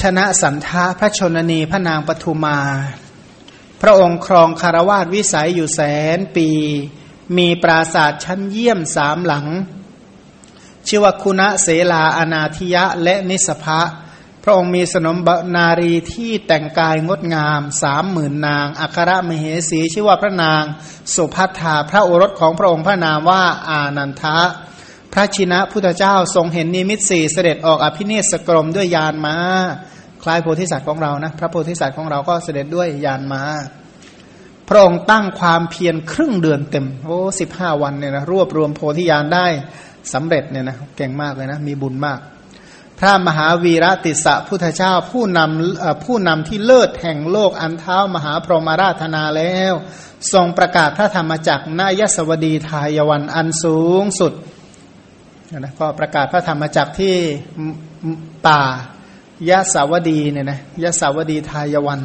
ชนะสันทาพระชนนีพระนางปทุมา พระองค์ครองคารวาสวิสัยอยู่แสนปี มีปราศาสตร์ชั้นเยี่ยมสามหลัง ชื่อว่าคุณะเสลาอนาธิยะและนิสภะพระองค์มีสนมนารีที่แต่งกายงดงามสามหมื่นนาง อัครมเหสีชื่อว่าพระนางสุภัทธาพระโอรสของพระองค์พระนามว่าอานันทะ พระชินะพุทธเจ้าทรงเห็นนิมิตสี่เสด็จออกอภินิสกรมด้วยยานมาคล้ายโพธิสัตว์ของเรานะพระโพธิสัตว์ของเราก็เสด็จด้วยยานมาพระองค์ตั้งความเพียรครึ่งเดือนเต็มโอ้สิบห้าวันเนี่ยนะรวบรวมโพธิญาณได้สำเร็จเนี่ยนะเก่งมากเลยนะมีบุญมาก พระมหาวีระติสะพุทธเจ้าผู้นำผู้นำที่เลิศแห่งโลกอันเท้ามหาพรหมาราธนาแล้ว ทรงประกาศพระธรรมจักรนายสวดีทายวันอันสูงสุด นะก็ประกาศพระธรรมจักรที่ป่ายะสาวดีเนี่ยนะยะสาวดีทายวัน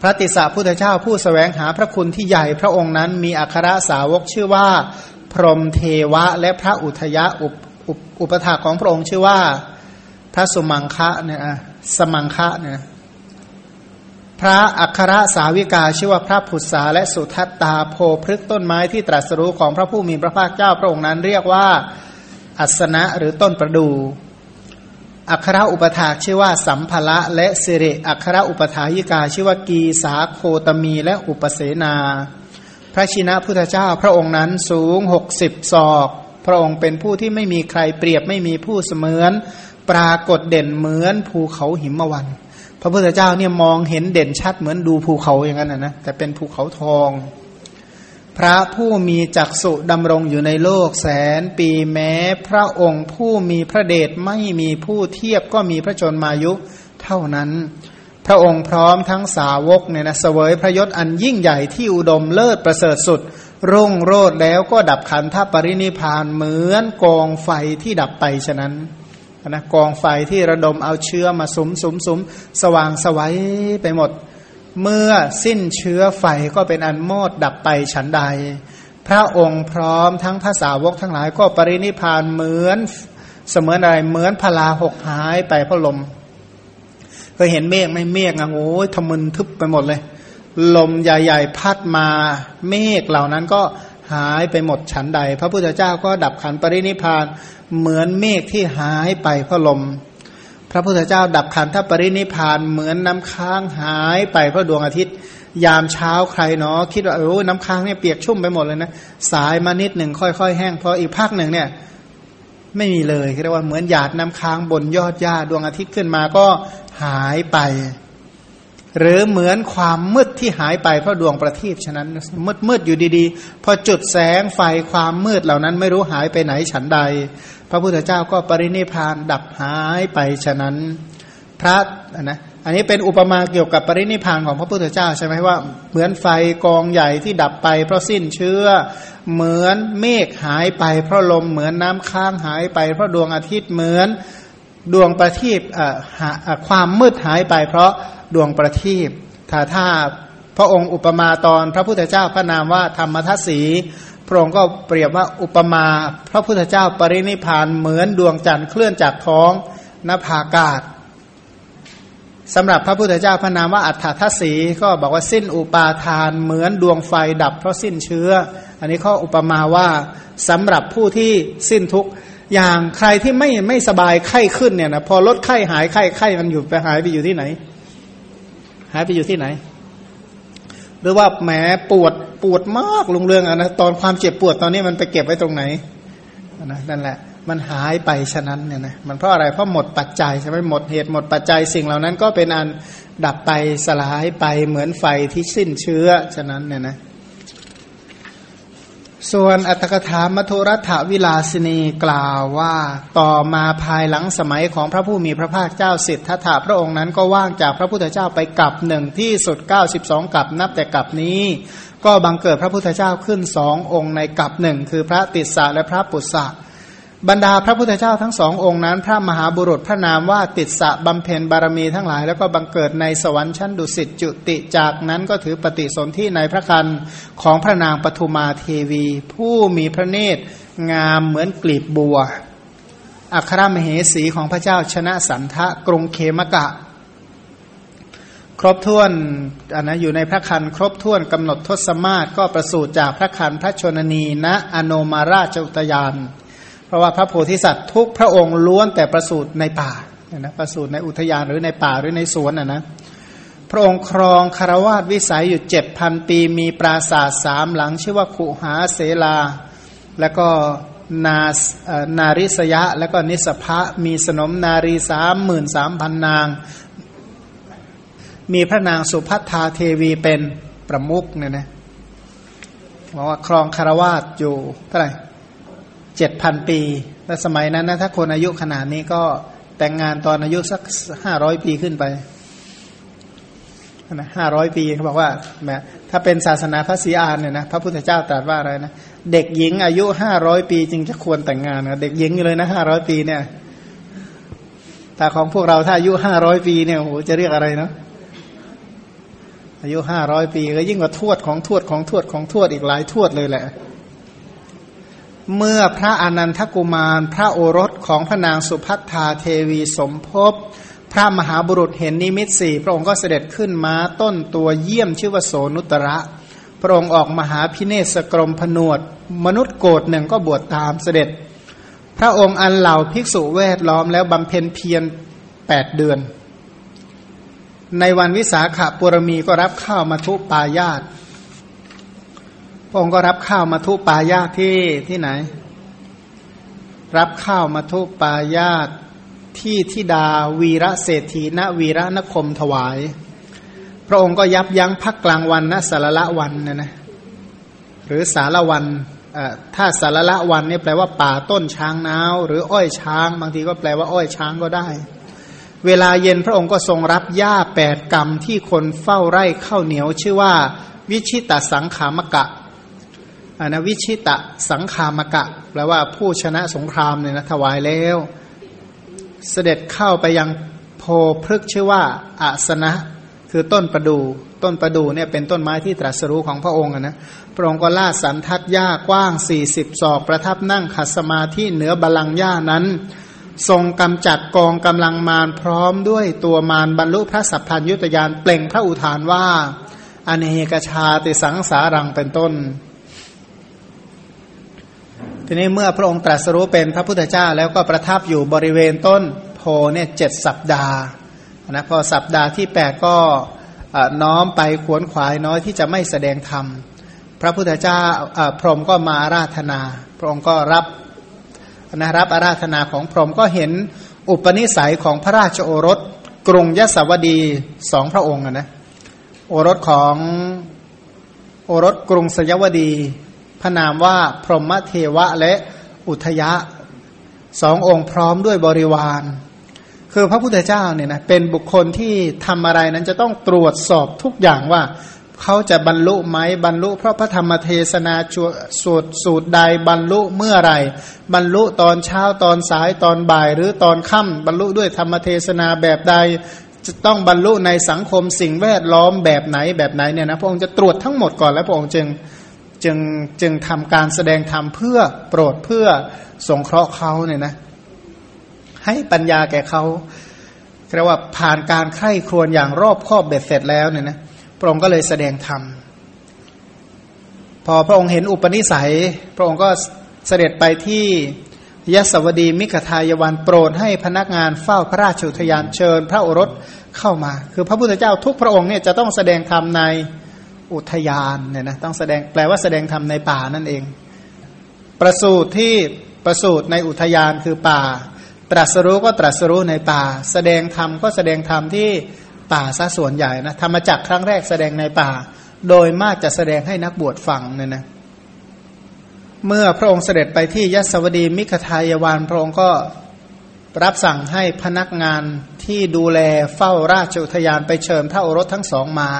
พระติสะพุทธเจ้าผู้สแสวงหาพระคุณที่ใหญ่พระองค์นั้นมีอัครสาวกชื่อว่า พรหมเทวะ และพระอุทยะอุปอุปถาของพระองค์ชื่อว่า พระสมังคะเนี่ยสมังคะเนี่ย พระอัครสาวิกาชื่อว่าพระผุษาและสุทัตตาโพพฤกต้นไม้ที่ตรัสรู้ของพระผู้มีพระภาคเจ้าพระองค์นั้นเรียกว่าอัสนะหรือต้นประดูอัครอุปถาชื่อว่าสัมภละและเสเรอัครอุปถายิกาชื่อว่ากีสาโคตมีและอุปเสนา พระชินะพุทธเจ้าพระองค์นั้นสูงหกสิบศอก พระองค์เป็นผู้ที่ไม่มีใครเปรียบไม่มีผู้เสมือน ปรากฏเด่นเหมือนภูเขาหิมะวัน พระพุทธเจ้าเนี่ยมองเห็นเด่นชัดเหมือนดูภูเขาอย่างนั้นนะนะแต่เป็นภูเขาทอง พระผู้มีจักสุดำรงอยู่ในโลกแสนปีแม้ พระองค์ผู้มีพระเดชไม่มีผู้เทียบก็มีพระชนมายุเท่านั้น พระองค์พร้อมทั้งสาวกเนี่ยนะเสวยพระยศอันยิ่งใหญ่ที่อุดมเลิศประเสริฐสุดรุ่งโรดแล้วก็ดับขันธปรินิพานเหมือนกองไฟที่ดับไปฉะนั้น นะกองไฟที่ระดมเอาเชื้อมาสุมสุมสุมสว่างสวัยไปหมด เมื่อสิ้นเชื้อไฟก็เป็นอันมอดดับไปฉันใด พระองค์พร้อมทั้งภาษาวกทั้งหลายก็ปรินิพานเหมือน เสมือนอะไรเหมือนพลาหกหายไปเพราะลมเคยเห็นเมฆไม่เมฆอะโอ้ยทมึนทึบไปหมดเลย ลมใหญ่ๆพัดมาเมฆเหล่านั้นก็หายไปหมดฉันใด พระพุทธเจ้าก็ดับขันปรินิพาน เหมือนเมฆที่หายไปเพราะลม พระพุทธเจ้าดับขันธปรินิพานเหมือนน้ำค้างหายไปเพราะดวงอาทิตย์ ยามเช้าใครเนาะคิดว่าโอ้น้ำค้างเนี่ยเปียกชุ่มไปหมดเลยนะสายมานิดหนึ่งค่อยๆแห้งพออีกภาคหนึ่งเนี่ยไม่มีเลยเรียกว่าเหมือนหยาดน้ำค้างบนยอดหญ้าดวงอาทิตย์ขึ้นมาก็หายไป หรือเหมือนความมืดที่หายไปเพราะดวงประทีปฉะนั้นมืดมืดอยู่ดีๆ พอจุดแสงไฟความมืดเหล่านั้นไม่รู้หายไปไหนฉันใด พระพุทธเจ้าก็ปรินิพานดับหายไปฉะนั้นพระนะอันนี้เป็นอุปมาเกี่ยวกับปรินิพานของพระพุทธเจ้าใช่ไหมว่าเหมือนไฟกองใหญ่ที่ดับไป เพราะสิ้นเชื้อ เหมือนเมฆหายไป เพราะลมเหมือนน้ำค้างหายไป เพราะดวงอาทิตย์เหมือนดวงประทีปความมืดหายไป เพราะดวงประทีปถ้าถ้าพระองค์อุปมาตอนพระพุทธเจ้าพระนามว่าธรรมทัศสี พระองค์ก็เปรียบว่าอุปมาพระพุทธเจ้าปรินิพานเหมือนดวงจันทร์เคลื่อนจากท้องนภากาศสำหรับพระพุทธเจ้าพระนามว่าอัฏฐทัศสีก็บอกว่าสิ้นอุปาทานเหมือนดวงไฟดับเพราะสิ้นเชื้อ อันนี้ข้ออุปมาว่าสำหรับผู้ที่สิ้นทุกอย่างใครที่ไม่ไม่สบายไข้ขึ้นเนี่ยนะพอลดไข้หายไข้ไข้มันอยู่ไปหายไปอยู่ที่ไหน หายไปอยู่ที่ไหน หรือว่าแหมปวดปวดมากลุงเรืองอะนะตอนความเจ็บปวดตอนนี้มันไปเก็บไว้ตรงไหนนะนั่นแหละ มันหายไปฉะนั้นเนี่ยนะมันเพราะอะไรเพราะหมดปัจจัยใช่ไหมหมดเหตุหมดปัจจัยสิ่งเหล่านั้นก็เป็นอันดับไปสลายไปเหมือนไฟที่สิ้นเชื้อฉะนั้นเนี่ยนะ ส่วนอัตถกถามัทุรัฐวิลาสินีกล่าวว่าต่อมาภายหลังสมัยของพระผู้มีพระภาคเจ้าสิทธัตถะพระองค์นั้นก็ว่างจากพระพุทธเจ้าไปกับหนึ่งที่สุด 92 กับนับแต่กับนี้ ก็บังเกิดพระพุทธเจ้าขึ้นสององค์ในกับหนึ่งคือพระติสสะและพระปุสสะ บรรดาพระพุทธเจ้าทั้งสององค์นั้น พระมหาบุรุษพระนามว่าติดสะบำเพ็ญบารมีทั้งหลาย แล้วก็บังเกิดในสวรรค์ชั้นดุสิตจุติจากนั้นก็ถือปฏิสนธิในพระคันของพระนางปทุมาเทวี ผู้มีพระเนตรงามเหมือนกลีบบัว อัครมเหสีของพระเจ้าชนะสันทะกรุงเคมกะ ครบถ้วนอันนะอยู่ในพระคันครบถ้วนกำหนดทศมาศก็ประสูติจากพระคันพระชนนีณอโนมาราชอุตยาน เพราะว่าพระโพธิสัตว์ทุกพระองค์ล้วนแต่ประสูติในป่านะประสูติในอุทยานหรือในป่าหรือในสวนอะนะพระองค์ครองคารวาสวิสัยอยู่เจ็ดพันปี มีปราสาทสามหลัง ชื่อว่าขุหาเสลา แล้วก็นานาริสยะ แล้วก็นิสภะมีสนมนารีสามหมื่นสามพันนาง มีพระนางสุพัทธาเทวีเป็นประมุกเนี่ยนะบอกว่าครองคารวาสอยู่เท่าไหร่ เจ็ดพันปี และสมัยนั้นนะถ้าคนอายุขนาดนี้ก็แต่งงานตอนอายุสักห้าร้อยปีขึ้นไปนะห้าร้อยปีเขาบอกว่าแม้ถ้าเป็นศาสนาพระศรีอานเนี่ยนะพระพุทธเจ้าตรัสว่าอะไรนะเด็กหญิงอายุห้าร้อยปีจึงจะควรแต่งงานนะเด็กหญิงอยู่เลยนะห้าร้อยปีเนี่ยแต่ของพวกเราถ้าอายุห้าร้อยปีเนี่ยโหจะเรียกอะไรเนาะอายุห้าร้อยปีก็ยิ่งกว่าทวดของทวดของทวดของทวดอีกหลายทวดเลยแหละ เมื่อพระอนันทกุมาร พระโอรสของพระนางสุพัทธาเทวีสมภพพระมหาบุรุษเห็นนิมิตสี่พระองค์ก็เสด็จขึ้นมาต้นตัวเยี่ยมชื่อว่าโสนุตระ พระองค์ออกมหาพิเนศกรมผนวด มนุษย์โกรธหนึ่งก็บวชตามเสด็จ พระองค์อันเหล่าภิกษุแวดล้อมแล้วบำเพ็ญเพียรแปดเดือน ในวันวิสาขบุรมีก็รับข้าวมาทุปายาต พระองค์ก็รับข้าวมาทุปายาตที่ที่ไหน รับข้าวมาทุปายาตที่ทิดาวีระเศรษฐีณวีระนคมถวาย พระองค์ก็ยับยั้งพักกลางวันนะสารละวันนะนะหรือสารวันถ้าสารละวันนี่แปลว่าป่าต้นช้างนาว หรืออ้อยช้าง บางทีก็แปลว่าอ้อยช้างก็ได้ เวลาเย็นพระองค์ก็ทรงรับหญ้าแปดกรรมที่คนเฝ้าไร่ข้าวเหนียว ชื่อว่า วิชิตสังขามกะ อนะวิชิตะสังคามกะแปลว่าผู้ชนะสงครามเนี่ยนะถวายแล้ว เสด็จเข้าไปยังโพพฤกชื่อว่าอาสนะ คือต้นประดูต้นประดูเนี่ยเป็นต้นไม้ที่ตรัสรู้ของพระองค์นะพระองค์ก็ลาดสันทัดหญ้ากว้างสี่สิบศอก ประทับนั่งขัดสมาธิเหนือบาลังหญ้านั้น ทรงกำจัดกองกำลังมารพร้อมด้วยตัวมารบรรลุพระสัพพัญยุตยานเปล่งพระอุทานว่า อเนกชาติสังสารังเป็นต้น ทีนี้เมื่อพระองค์ตรัสรู้เป็นพระพุทธเจ้าแล้วก็ประทับอยู่บริเวณต้นโพเนี่ยเจ็ดสัปดาห์นะพอสัปดาห์ที่แปดก็น้อมไปขวนขวายน้อยที่จะไม่แสดงธรรม พระพุทธเจ้าพรหมก็มาราธนา พระองค์ก็รับนะรับอาราธนาของพรหมก็เห็นอุปนิสัยของพระราชโอรสกรุงยศวดีสองพระองค์นะโอรสของโอรสกรุงสยวดี พระนามว่าพรหมเทวะและอุทยะสององค์พร้อมด้วยบริวาร คือพระพุทธเจ้าเนี่ยนะเป็นบุคคลที่ทำอะไรนั้นจะต้องตรวจสอบทุกอย่างว่าเขาจะบรรลุไหมบรรลุเพราะพระธรรมเทศนาสูตรสูตรใดบรรลุเมื่อไรบรรลุตอนเช้าตอนสายตอนบ่าย หรือตอนค่ำบรรลุด้วยธรรมเทศนาแบบใด จะต้องบรรลุในสังคมสิ่งแวดล้อมแบบไหนแบบไหนเนี่ยนะพระองค์จะตรวจทั้งหมดก่อนแล้วพระองค์จึง จึงจึงทำการแสดงธรรมเพื่อโปรดเพื่อสงเคราะห์เขาเนี่ยนะ ให้ปัญญาแก่เขาเรียกว่าผ่านการไข้ครวญอย่างรอบคอบเบ็ดเสร็จแล้วเนี่ยนะพระองค์ก็เลยแสดงธรรมพอพระองค์เห็นอุปนิสัย พระองค์ก็เสด็จไปที่ยศวดีมิกทายวันโปรดให้พนักงานเฝ้าพระราชอุทยานเชิญ พระโอรสเข้ามา คือพระพุทธเจ้าทุกพระองค์เนี่ยจะต้องแสดงธรรมใน อุทยานเนี่ยนะต้องแสดงแปลว่าแสดงธรรมในป่านั่นเอง ประสูตรที่ประสูตรในอุทยานคือป่า ตรัสรู้ก็ตรัสรู้ในป่า แสดงธรรมก็แสดงธรรมที่ป่าซะส่วนใหญ่นะธรรมจักครั้งแรกแสดงในป่า โดยมากจะแสดงให้นักบวชฟังเนี่ยนะเมื่อพระองค์เสด็จไปที่ยศวดีมิขทายวันพระองค์ก็รับสั่งให้พนักงานที่ดูแลเฝ้าราชอุทยานไปเชิญพระโอรสทั้งสองมา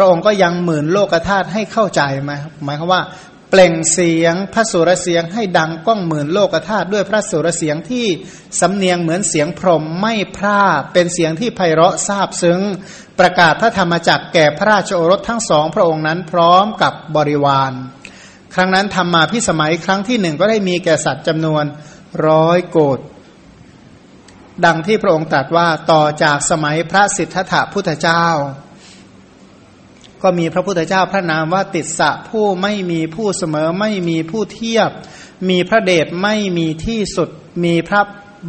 ระองค์ก็ยังหมื่นโลกธาตุให้เข้าใจไหมหมายความว่า เปล่งเสียงพระสุรเสียงให้ดังก้องหมื่นโลกธาตุด้วยพระสุรเสียงที่สำเนียงเหมือนเสียงพรหมไม่พร่าเป็นเสียงที่ไพเราะซาบซึ้ง ประกาศพระธรรมจักแก่พระราชโอรสทั้งสองพระองค์นั้นพร้อมกับบริวาร ครั้งนั้นทำมาพิสมัยครั้งที่หนึ่งก็ได้มีแก่สัตว์จำนวนร้อยโกดดังที่พระองค์ตรัสว่าต่อจากสมัยพระสิทธัตถะพุทธเจ้า ก็มีพระพุทธเจ้าพระนามว่าติดสะผู้ไม่มีผู้เสมอไม่มีผู้เทียบ มีพระเดชไม่มีที่สุด มีพระ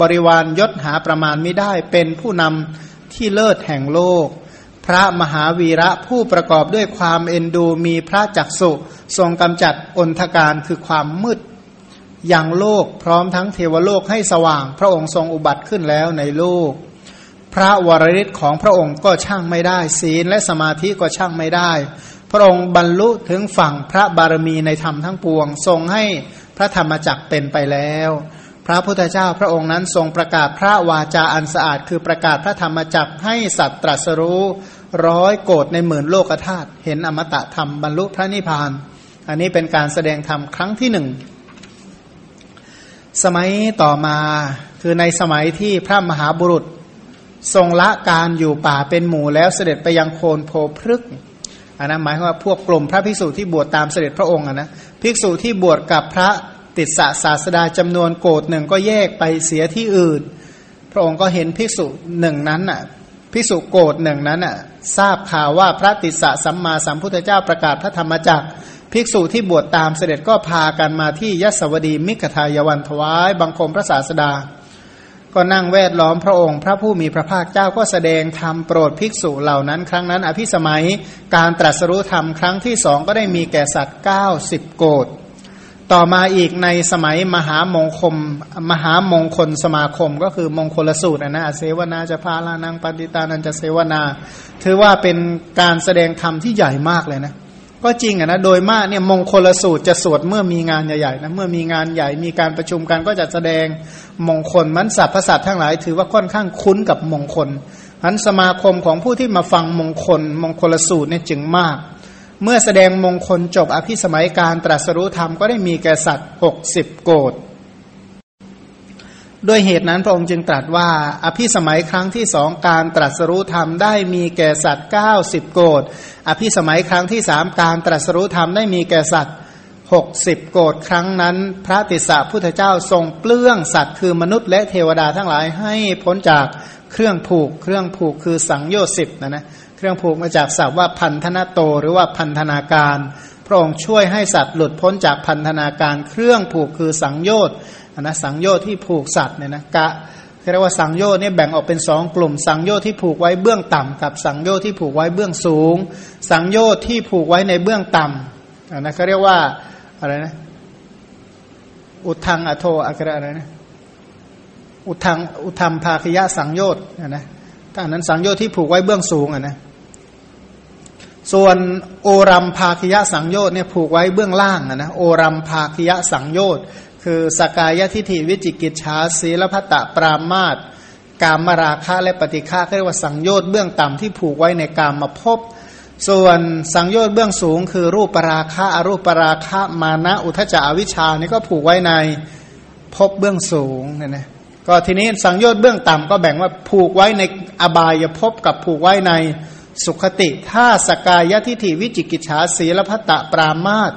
บริวารยศหาประมาณไม่ได้เป็นผู้นำที่เลิศแห่งโลก พระมหาวีระผู้ประกอบด้วยความเอ็นดูมีพระจักสุทรงกำจัดอนทการคือความมืดอย่างโลกพร้อมทั้งเทวโลกให้สว่าง พระองค์ทรงอุบัติขึ้นแล้วในโลก พระวรริศของพระองค์ก็ช่างไม่ได้ ศีลและสมาธิก็ช่างไม่ได้ พระองค์บรรลุถึงฝั่งพระบารมีในธรรมทั้งปวง ทรงให้พระธรรมจักเป็นไปแล้ว พระพุทธเจ้าพระองค์นั้นทรงประกาศพระวาจาอันสะอาด คือประกาศพระธรรมจักให้สัตว์ตรัสรู้ร้อยโกดในหมื่นโลกธาตุเห็นอมตะธรรมบรรลุพระนิพพาน อันนี้เป็นการแสดงธรรมครั้งที่หนึ่งสมัยต่อมาคือในสมัยที่พระมหาบุรุษ ทรงละการอยู่ป่าเป็นหมู่แล้วเสด็จไปยังโคนโพพฤกอันนั้นหมายว่าพวกกลุ่มพระภิกษุที่บวชตามเสด็จพระองค์นะภิกษุที่บวชกับพระติดสะศาสดาจำนวนโกดหนึ่งก็แยกไปเสียที่อื่น พระองค์ก็เห็นภิกษุหนึ่งนั้นอะภิกษุโกดหนึ่งนั้นอะทราบข่าวว่าพระติสสะสัมมาสัมพุทธเจ้าประกาศพระธรรมจักรภิกษุที่บวชตามเสด็จก็พากันมาที่ยศวดีมิกทายวันถวายบังคมพระศาสดา ก็นั่งแวดล้อมพระองค์ พระผู้มีพระภาคเจ้าก็แสดงธรรมโปรดภิกษุเหล่านั้น ครั้งนั้น อภิสมัยการตรัสรู้ธรรมครั้งที่สองก็ได้มีแก่สัตว์เก้าสิบโกดต่อมาอีกในสมัยมหามงคลมหามงคลสมาคมก็คือมงคลสูตรนะเสวนาจะพาลานังปฏิตานันจะเสวนา ถือว่าเป็นการแสดงธรรมที่ใหญ่มากเลยนะ ก็จริงอะนะโดยมากเนี่ยมงคลสูตรจะสวดเมื่อมีงานใหญ่ๆนะเมื่อมีงานใหญ่มีการประชุมกันก็จะแสดงมงคลมันสัพพสัตทั้งหลาย ถือว่าค่อนข้างคุ้นกับมงคลอันสมาคมของผู้ที่มาฟังมงคล มงคลสูตรเนี่ยจึงมาก เมื่อแสดงมงคลจบอภิสมัยการตรัสรู้ธรรมก็ได้มีแก่สัตว์หกสิบโกด ด้วยเหตุนั้นพระองค์จึงตรัสว่า อภิสมัยครั้งที่สองการตรัสรู้ธรรมได้มีแก่สัตว์เก้าสิบโกดอภิสมัยครั้งที่สามการตรัสรู้ธรรมได้มีแก่สัตว์หกสิบโกดครั้งนั้น พระติสสะพุทธเจ้าทรงเปลื้องสัตว์คือมนุษย์และเทวดาทั้งหลายให้พ้นจากเครื่องผูก เครื่องผูกคือสังโยชน์สิบนะนะเครื่องผูกมาจากศัพท์ว่าพันธนาโตหรือว่าพันธนาการ พระองค์ช่วยให้สัตว์หลุดพ้นจากพันธนาการ เครื่องผูกคือสังโยชน์ นะสังโยชน์ที่ผูกสัตว์เนี่ยนะกะเรียกว่าสังโยชน์เนี่ยแบ่งออกเป็นสองกลุ่ม สังโยชน์ที่ผูกไว้เบื้องต่ำกับสังโยชน์ที่ผูกไว้เบื้องสูง สังโยชน์ที่ผูกไว้ในเบื้องต่ำนะเขาเรียกว่าอะไรนะอุทังอโทอะไรนะอุทังอุทัมภาคยะสังโยชน์นะถ้านั้นสังโยชน์ที่ผูกไว้เบื้องสูงอะนะส่วนโอรัมภาคยะสังโยชน์เนี่ยผูกไว้เบื้องล่างอะนะโอรัมภาคยะสังโยชน์ คือสกายทิฏฐิวิจิกิจชาศีลพัตตปรามาตกามราคะและปฏิฆาเรียกว่าสังโยชน์เบื้องต่ำที่ผูกไว้ในกามมาพบ ส่วนสังโยชน์เบื้องสูง คือรูปปราคะอรูปปราคะมานะอุทจาวิชานี่ก็ผูกไว้ในพบเบื้องสูงเนี่ยนะก็ทีนี้สังโยชน์เบื้องต่ำก็แบ่งว่าผูกไว้ในอบายภพกับผูกไว้ในสุขติ ถ้าสกายทิฏฐิวิจิกิจฉาศีลพัตตปรามาต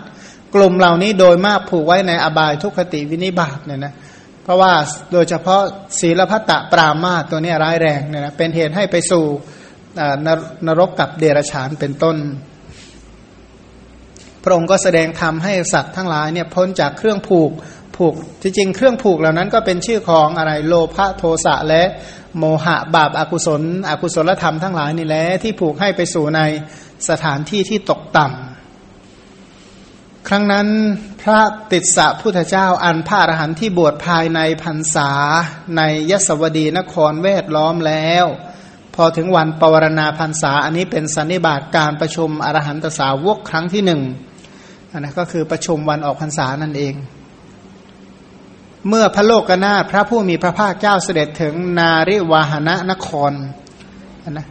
กลุ่มเหล่านี้โดยมากผูกไว้ในอบายทุกขติวินิบาตเนี่ยนะเพราะว่าโดยเฉพาะศีลพัตตปรามาตตัวนี้ร้ายแรงเนี่ยนะเป็นเหตุให้ไปสู่นรกกับเดรฉานเป็นต้น พระองค์ก็แสดงธรรมให้สัตว์ทั้งหลายเนี่ยพ้นจากเครื่องผูกผูกที่จริงเครื่องผูกเหล่านั้นก็เป็นชื่อของอะไรโลภะโทสะและโมหะบาปอากุศล อกุศลธรรมทั้งหลายนี่แหละที่ผูกให้ไปสู่ในสถานที่ที่ตกต่ำ ครั้งนั้นพระติสสะพุทธเจ้าอันพระอรหันต์ที่บวชภายในพรรษาในยศวดีนครเวทล้อมแล้ว พอถึงวันปวารณาพรรษาอันนี้เป็นสันนิบาตการประชุมอรหันตสาวกครั้งที่หนึ่งอันนั้นก็คือประชุมวันออกพรรษานั่นเอง เมื่อพระโลกนาพระผู้มีพระภาคเจ้าเสด็จถึงนาริวาหนะนครนะ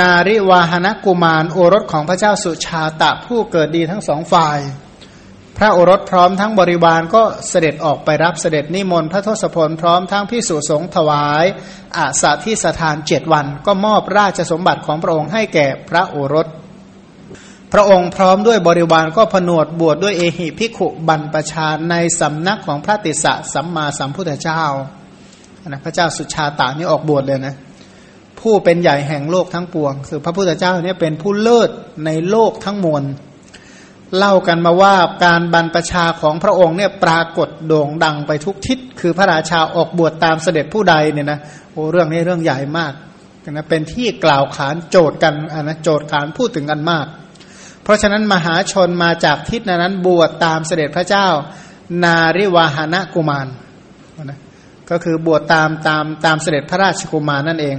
นาริวาหนกุมารโอรสของพระเจ้าสุชาตะผู้เกิดดีทั้งสองฝ่าย พระโอรสพร้อมทั้งบริวารก็เสด็จออกไปรับเสด็จนิมนต์พระทศพลพร้อมทั้งพิสุสงถวายอาสาที่สถานเจ็ดวัน ก็มอบราชสมบัติของพระองค์ให้แก่พระโอรส พระองค์พร้อมด้วยบริวารก็ผนวดบวชดด้วยเอหิพิขุบันประชาในสำนักของพระติสสะสัมมาสัมพุทธเจ้านะพระเจ้าสุชาตานี่ออกบวชเลยนะ ผู้เป็นใหญ่แห่งโลกทั้งปวงคือพระพุทธเจ้าเนี่ยเป็นผู้เลิศในโลกทั้งมวลเล่ากันมาว่าการบรรพชาของพระองค์เนี่ยปรากฏโด่งดังไปทุกทิศ คือพระราชาออกบวชตามเสด็จผู้ใดเนี่ยนะโอ้เรื่องนี้เรื่องใหญ่มากนะเป็นที่กล่าวขานโจทย์กันนะโจทย์ขานพูดถึงกันมาก เพราะฉะนั้นมหาชนมาจากทิศนั้นบวชตามเสด็จพระเจ้า นาริวาหณะกุมารนะก็คือบวชตามตามตามเสด็จพระราชกุมารนั่นเอง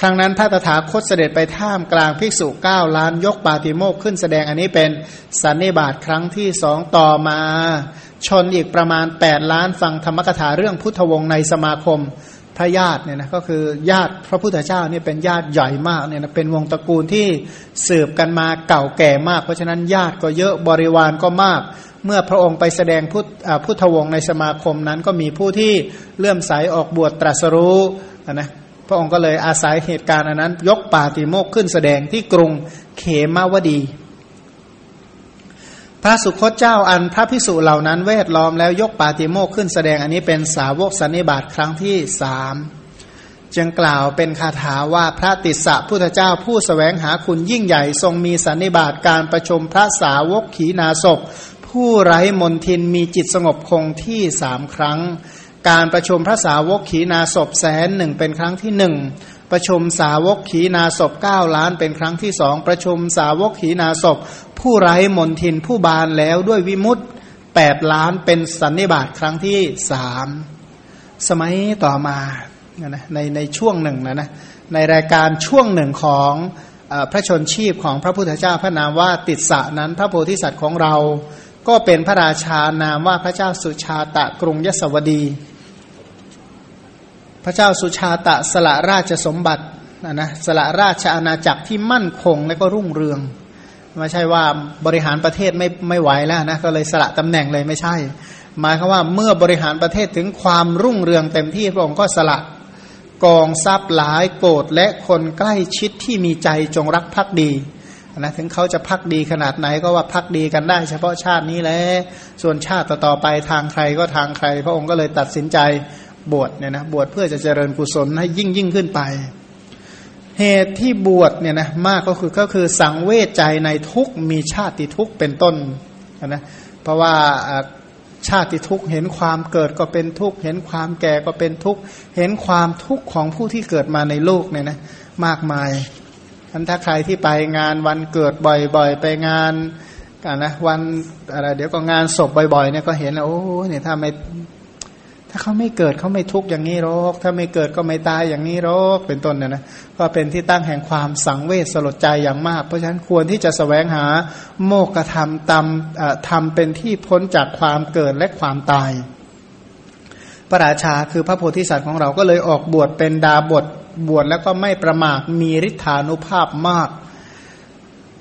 ครั้งนั้นพระตถาคตเสด็จไปท่ามกลางภิกษุเก้าล้านยกปาติโมกขึ้นแสดงอันนี้เป็นสันนิบาตครั้งที่สองต่อมา ชนอีกประมาณแปดล้านฟังธรรมกถาเรื่องพุทธวงศ์ในสมาคมพระญาติเนี่ยนะก็คือญาติพระพุทธเจ้าเนี่ยเป็นญาติใหญ่มากเนี่ยนะเป็นวงตระกูลที่สืบกันมาเก่าแก่มาก เพราะฉะนั้นญาติก็เยอะบริวารก็มาก เมื่อพระองค์ไปแสดงพุทธพุทธวงศ์ในสมาคมนั้นก็มีผู้ที่เลื่อมใสออกบวชตรัสรู้นะ พระองค์ก็เลยอาศัยเหตุการณ์อันนั้น ยกปาติโมกขึ้นแสดงที่กรุงเขมาวดี พระสุคตเจ้าอันพระพิสุเหล่านั้นเวทล้อมแล้วยกปาติโมกขึ้นแสดงอันนี้เป็นสาวกสันนิบาตครั้งที่สามจึงกล่าวเป็นคาถาว่าพระติสสะพุทธเจ้าผู้สแสวงหาคุณยิ่งใหญ่ทรงมีสันนิบาตการประชุมพระสาวกขีนาศพผู้ไร้มนทินมีจิตสงบคงที่สามครั้ง การประชุมพระสาวกขีนาศพแสนหนึ่งเป็นครั้งที่หนึ่งประชุมสาวกขีนาศพเก้าล้านเป็นครั้งที่สองประชุมสาวกขีนาศพผู้ไร้มนทินผู้บานแล้วด้วยวิมุตแปดล้านเป็นสันนิบาตครั้งที่สามสมัยต่อมาในในช่วงหนึ่งนะนะในรายการช่วงหนึ่งของพระชนชีพของพระพุทธเจ้าพระนามว่าติดสะนั้นพระโพธิสัตว์ของเรา ก็เป็นพระราชานามว่าพระเจ้าสุชาตะกรุงยศวดี พระเจ้าสุชาตะสละราชสมบัตินะนะสละราชอาณาจักรที่มั่นคงและก็รุ่งเรืองไม่ใช่ว่าบริหารประเทศไม่ไม่ไหวแล้วนะก็เลยสละตำแหน่งเลยไม่ใช่ หมายคือว่าเมื่อบริหารประเทศถึงความรุ่งเรืองเต็มที่พระองค์ก็สละกองทรัพย์หลายโกรธและคนใกล้ชิดที่มีใจจงรักภักดีนะถึงเขาจะพักดีขนาดไหนก็ว่าพักดีกันได้ เฉพาะชาตินี้แหละส่วนชาติต่อๆไปทางใครก็ทางใคร พระองค์ก็เลยตัดสินใจ บวชเนี่ยนะบวชเพื่อจะเจริญกุศลให้ยิ่งยิ่งขึ้นไป เหตุที่บวชเนี่ยนะมากก็คือก็คือสังเวชใจในทุกมีชาติทุกเป็นต้นนะเพราะว่าชาติทุกเห็นความเกิดก็เป็นทุกเห็นความแก่ก็เป็นทุกเห็นความทุกข์ของผู้ที่เกิดมาในโลกเนี่ยนะมากมายอันถ้าใครที่ไปงานวันเกิดบ่อยๆ ไปงานกันนะวันอะไรเดี๋ยวก็งานศพบ่อยๆเนี่ยก็เห็นแล้วโอ้เนี่ยถ้าไม่ ถ้าเขาไม่เกิดเขาไม่ทุกข์อย่างนี้หรอกถ้าไม่เกิดก็ไม่ตายอย่างนี้หรอกเป็นต้นเนี่ยนะก็เป็นที่ตั้งแห่งความสังเวชสลดใจอย่างมาก เพราะฉะนั้นควรที่จะสแสวงหาโมกธรรมตามทำเป็นที่พ้นจากความเกิดและความตายพระราชาคือพระโพธิสัตว์ของเราก็เลยออกบวชเป็นดาบทบวชแล้วก็ไม่ประมาทมีฤทธานุภาพมาก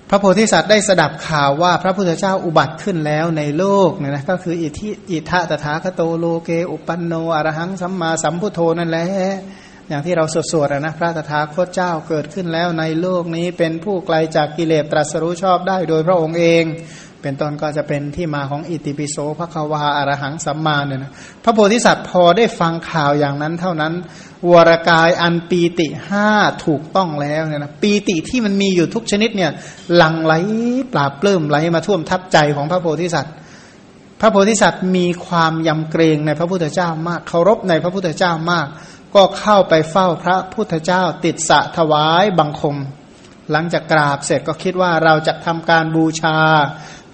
พระโพธิสัตว์ได้สดับข่าวว่าพระพุทธเจ้าอุบัติขึ้นแล้วในโลกเนี่ยนะก็คืออิทิอิทะตถาคโตโลเก อุปันโนอรหังสัมมาสัมพุทโธนั่นแหละ อย่างที่เราสวดๆนะพระตถาคตเจ้าเกิดขึ้นแล้วในโลกนี้เป็นผู้ไกลจากกิเลสตรัสรู้ชอบได้โดยพระองค์เอง เป็นต้นก็จะเป็นที่มาของอิติปิโสพระควาอารหังสัมมาเนี่ยนะพระโพธิสัตว์พอได้ฟังข่าวอย่างนั้นเท่านั้น วรกายอันปีติห้าถูกต้องแล้วเนี่ยนะปีติที่มันมีอยู่ทุกชนิดเนี่ยหลั่งไหลปราบปลื้มไหลมาท่วมทับใจของพระโพธิสัตว์พระโพธิสัตว์มีความยำเกรงในพระพุทธเจ้ามากเคารพในพระพุทธเจ้ามาก ก็เข้าไปเฝ้าพระพุทธเจ้าติดสะถวายบังคม หลังจากกราบเสร็จก็คิดว่าเราจะทำการบูชา